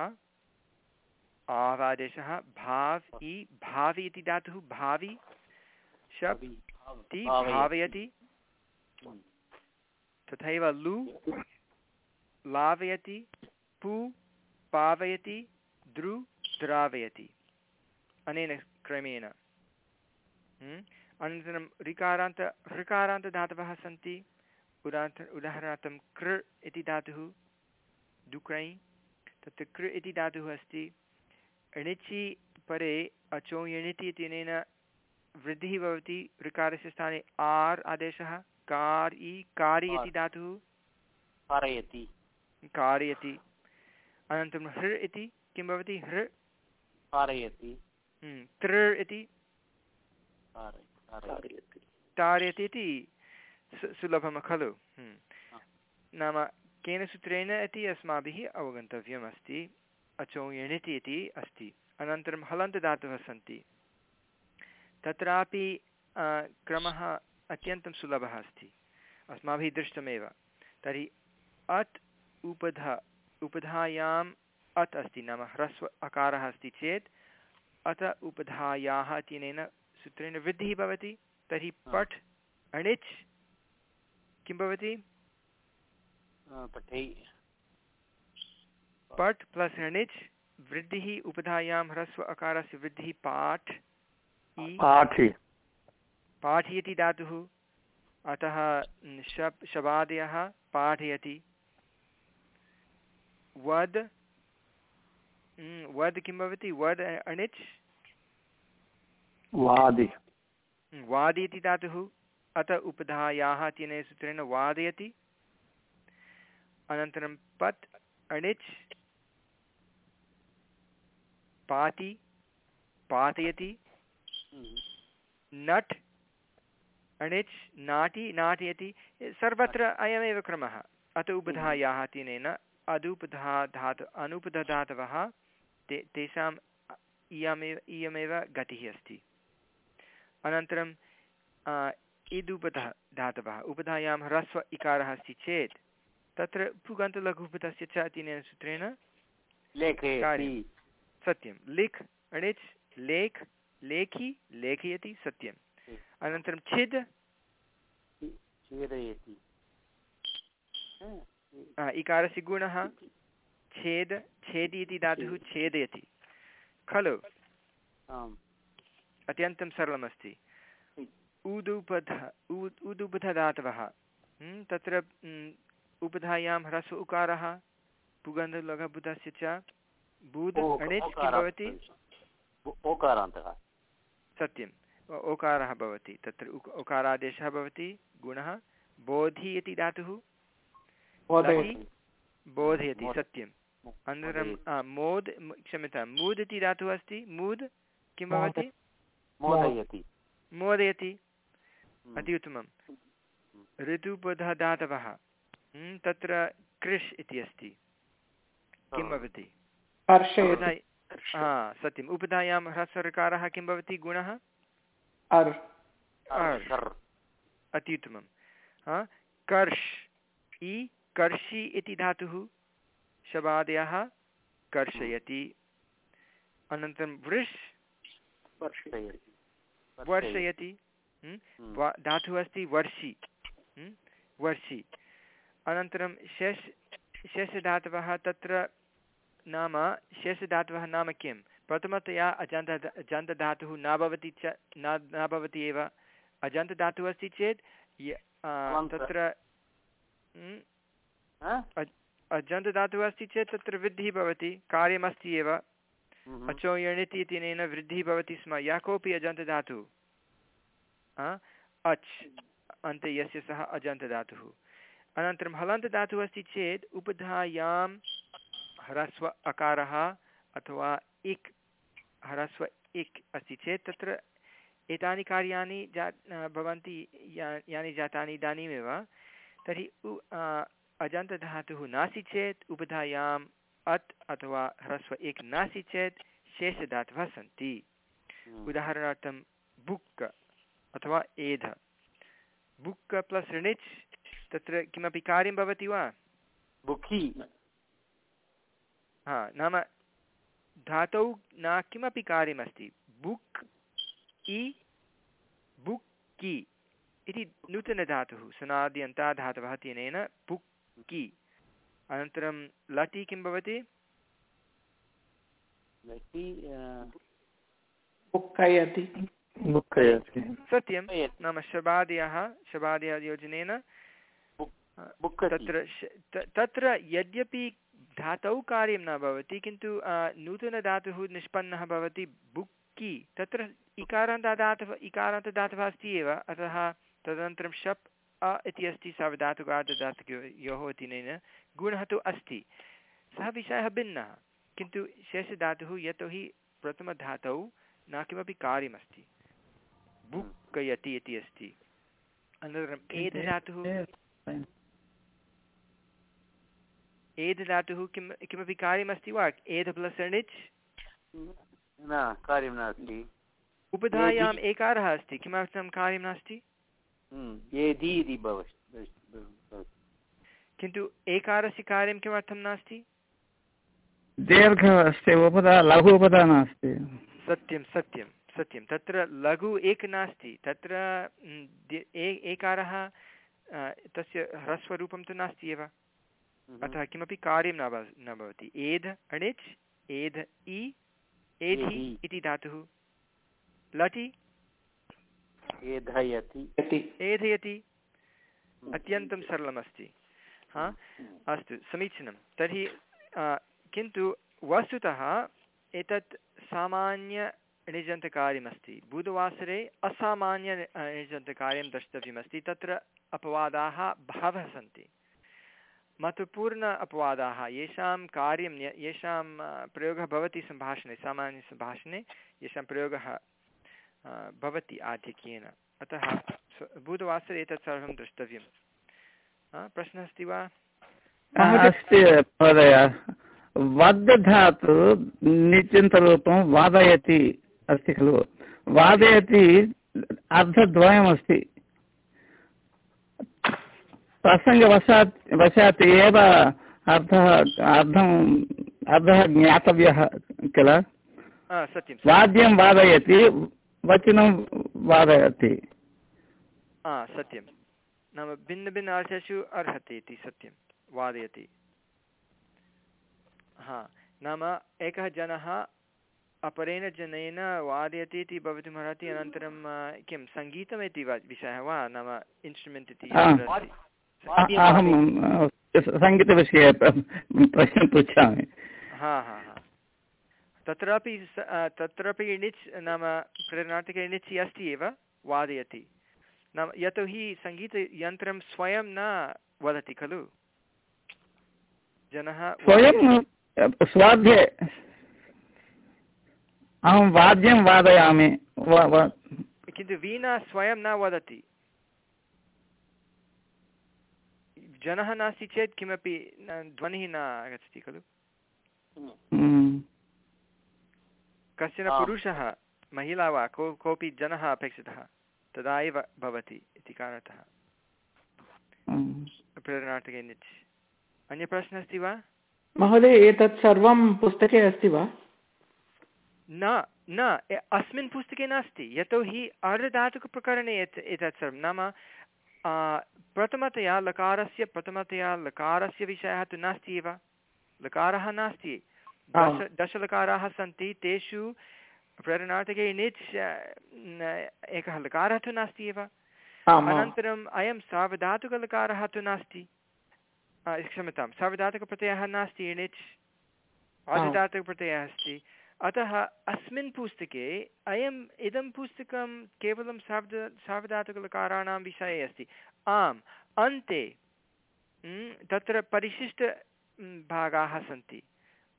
आवादेशः भाव् इ भावि इति धातुः भावि शप् ति भावयति। तथैव लु लावयति पु पावयति द्रु द्रावयति। अनेन क्रमेण। अनन्तरं ऋकारान्त ऋकारान्तधातवः सन्ति। उदाहर उदाहरणार्थं कृ इति धातुः डुक्रै तत्र कृ इति धातुः अस्ति। णिचि परे अचो यणिति इत्यनेन वृद्धिः भवति। ऋकारस्य स्थाने आर् आदेशः कार् इ कारि इति धातुः। कारयति। कारयति। अनन्तरं हृ इति किं भवति? हृ कारयति। तृ इति। तारयति। इति सुलभं खलु। नाम केन सूत्रेण इति अस्माभिः अवगन्तव्यम् अस्ति अचो यणिति इति अस्ति। अनन्तरं हलन्तदातवः सन्ति। तत्रापि क्रमः अत्यन्तं सुलभः अस्ति। अस्माभिः दृष्टमेव। तर्हि अत् उपध उपधायाम् अत् अस्ति। नाम ह्रस्व अकारः अस्ति चेत् अथ उपधायाः इत्यनेन सूत्रेण वृद्धिः भवति तर्हि पठ् अणिच् किं भवति? पट् प्लस् णिच् वृद्धिः उपधायां ह्रस्व अकारस्य वृद्धिः पाठ् पाठि। पाठि धातुः अतः शप् शबादयः पाठयति। वद् वद् किं भवति? वद् अणिच्। वादि। वादि इति धातुः। अत उपधायाः तेन सूत्रेण वादयति। अनन्तरं पत्, अणिच्, पाति, पातयति। नट्, अणिच्, नाटि, नाटयति। सर्वत्र अयमेव क्रमः। अत उपधायाः तेनेन अदुपधा धातु अनुपधधातवः, ते तेषाम् इयमेव इयमेव गतिः अस्ति। अनन्तरं इदुपधः धातवः। उपधायां ह्रस्व इकारः अस्ति चेत् तत्र पुगन्तलघुपथस्य च अतिनेन सूत्रेण सत्यं। लिख् अणिच् लेख् लेखि लेखयति सत्यम्। अनन्तरं छिद्। छेदयति इकारस्य गुणः छेद् छेदि इति धातुः छेदयति। खलु। अत्यन्तं सरलमस्ति उदुपध उदुपधधातवः तत्र उपधायां ह्रस्व उकारः पुगन्धलघबुधस्य च बुध् अणिच् किं भवति? ओकारान्तः। सत्यं। ओकारः भवति। तत्र ओकारादेशः भवति गुणः बोधि इति धातुः। बोधयति। सत्यम् अनन्तरं मोद् क्षम्यतां मूद् इति धातुः अस्ति। मूद् किं भवति? मोदयति। मोदयति। अति उत्तमं ऋतुपदः धातवः तत्र कृष् इति अस्ति। किं भवति? हा सत्यम्। उपधायां ह्रस्वरकारः किं भवति गुणः? अति उत्तमं कर्ष्। इ कर्षि इति धातुः। शबादयः कर्षयति। अनन्तरं वृष्। वर्षयति वा- धातुः अस्ति वर्षि। वर्षि। अनन्तरं शेष शेषधातवः तत्र नाम शेषधातवः नाम किं? प्रथमतया अजन्त अजन्तधातुः न भवति च न भवति एव। अजन्तधातुः अस्ति चेत्। तत्र अजन्तधातुः अस्ति चेत् तत्र वृद्धिः भवति कार्यमस्ति एव। अचो यणिति इत्यनेन वृद्धिः भवति स्म। यः कोऽपि अजन्तधातुः? आ, अच्। अन्ते यस्य सः अजन्तधातुः। अनन्तरं हलन्तधातुः अस्ति चेत् उपधायां ह्रस्व अकारः अथवा इक्। ह्रस्व इक् अस्ति चेत् तत्र एतानि कार्याणि जा भवन्ति या यानि जातानि इदानीमेव। तर्हि उ अजन्तधातुः नास्ति चेत् उपधायाम् अत् अथवा ह्रस्व इक् नास्ति चेत् शेषधातवः सन्ति। उदाहरणार्थं बुक् अथवा एध। बुक् प्लस् ऋणिच् तत्र किमपि कार्यं भवति वा? बुखि हा नाम धातौ न किमपि कार्यमस्ति। बुक् इ बुक् कि इति नूतनधातुः सुनाद्यन्ता धातवः तेनेन बुक् कि अनन्तरं लटि किं भवति? सत्यं। नाम शबादयः शबादय योजनेन तत्र तत्र यद्यपि धातौ कार्यं न भवति किन्तु नूतनधातुः निष्पन्नः भवति बुक्कि तत्र इकारान्तदातवः इकारान्तदातवः अस्ति एव अतः तदनन्तरं शप् अ इति अस्ति सावधातुकार्धधातुकयोः इत्यनेन गुणः तु अस्ति। सः विषयः भिन्नः किन्तु शेषधातुः यतोहि प्रथमधातौ न किमपि कार्यमस्ति। बुक्कयति इति अस्ति। अनन्तरम् एधधातुः एध् धातुः किं किमपि कार्यमस्ति वा? एध् प्लस् णिच् न कार्यं नास्ति। उपधायाम् एकारः अस्ति किमर्थं कार्यं नास्ति? एधि इति भवति किन्तु एकारस्य कार्यं किमर्थं नास्ति? दीर्घः अस्ति उपदा लघु उपदा नास्ति। सत्यं सत्यं सत्यं। तत्र लघु एक नास्ति। तत्र एकारः तस्य ह्रस्वरूपं तु नास्ति एव। अतः किमपि कार्यं न भव न भवति। एध् अणिच् एध् इ एधि। इति धातुः। लटि एधयति। यति एधयति। अत्यन्तं सरलमस्ति। हा? अस्तु समीचीनं। तर्हि किन्तु वस्तुतः एतत् सामान्यनिजन्तकार्यमस्ति बुधवासरे असामान्य निजन्तकार्यं द्रष्टव्यमस्ति। तत्र अपवादाः बहवः सन्ति। महत्त्वपूर्ण अपवादाः येषां कार्यं ये- येषां प्रयोगः भवति सम्भाषणे सामान्यसम्भाषणे येषां प्रयोगः भवति आधिक्येन। अतः बुधवासरे एतत् सर्वं द्रष्टव्यं प्रश्नः अस्ति वा? अस्ति महोदय। वद्धातु निश्चिन्तरूपं वादयति अस्ति खलु। वादयति अर्थद्वयमस्ति प्रसङ्गवशात् वशात् एव अर्थः अर्थम् अर्थः ज्ञातव्यः किल? हा। वाद्यं वादयति वचनं वादयति। हा सत्यं। नाम भिन्नभिन्न अर्थेषु अर्हति इति सत्यं। वादयति। हा नाम एकः जनः अपरेण जनेन वादयति इति भवितुमर्हति अनन्तरं किं सङ्गीतम् इति वा विषयः वा? नाम इन्स्ट्रुमेण्ट् इति हा। अहं सङ्गीतविषये प्रश्नं पृच्छामि। हा हा हा। तत्रापि तत्रापि इणिच् नाम प्रेरणार्थके इणिचि अस्ति एव वादयति। नाम यतोहि सङ्गीतयन्त्रं स्वयं न वदति खलु? जनः स्वयं स्वाध्ये अहं वाद्यं वादयामि किन्तु वीणा स्वयं न वदति। जनः नास्ति चेत् किमपि ध्वनिः न आगच्छति खलु? हम्म, कश्चन। पुरुषः महिला वा को कोऽपि जनः अपेक्षितः तदा एव भवति इति कारणतः। हम्म। प्रेरणार्थके निच् अन्यप्रश्नः अस्ति वा? महोदय एतत् सर्वं पुस्तके अस्ति वा? न न अस्मिन् पुस्तके नास्ति। यतोहि अर्धधातुकप्रकरणे एत एतत् सर्वं। नाम प्रथमतया लकारस्य प्रथमतया लकारस्य विषयः तु नास्ति एव। लकारः नास्ति। दश दशलकाराः सन्ति तेषु प्रेरणार्थके न- एकः लकारः तु नास्ति एव। अनन्तरम् अयं सार्वधातुकलकारः तु नास्ति। क्षम्यतां सार्वधातुकप्रत्ययः नास्ति इणिच् आर्धधातुकप्रत्ययः अस्ति। अतः अस्मिन् पुस्तके अयम् इदं पुस्तकं केवलं सार्वध सार्वधातुकलकाराणां विषये अस्ति। आम् अन्ते तत्र परिशिष्ट म्, भागाः सन्ति।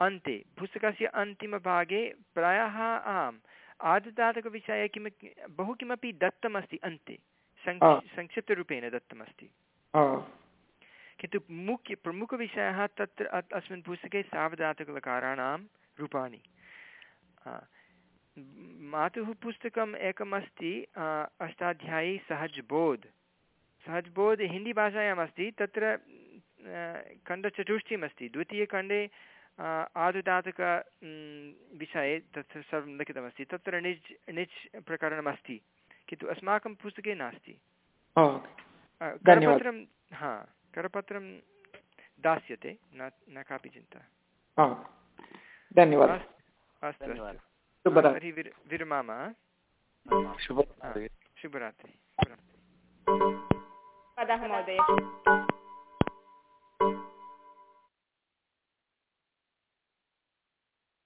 अन्ते पुस्तकस्य अन्तिमभागे प्रायः आम्। आर्धधातुकविषये किम बहु किमपि दत्तमस्ति अन्ते। संक्षिप्तरूपेण दत्तमस्ति। किन्तु मुख्य प्रमुखविषयः तत्र अस्मिन् पुस्तके सार्वधातुकलकाराणां रूपाणि। मातुः पुस्तकम् एकम् अस्ति आ, अष्टाध्यायी सहजबोध् सहजबोध् हिन्दीभाषायाम् अस्ति तत्र आ, खण्डचतुष्टयम् अस्ति द्वितीयखण्डे आदुदातक म्, विषये तत्र सर्वं लिखितमस्ति। तत्र निज् निच् प्रकरणमस्ति किन्तु अस्माकं पुस्तके नास्ति। करपत्रं हा करपत्रं दास्यते न न कापि चिन्ता। आ, धन्यवादः। अस्तु अस्तु तर्हि विर विरमामः शुभरात्रिः। शुभरात्रिः। महोदय।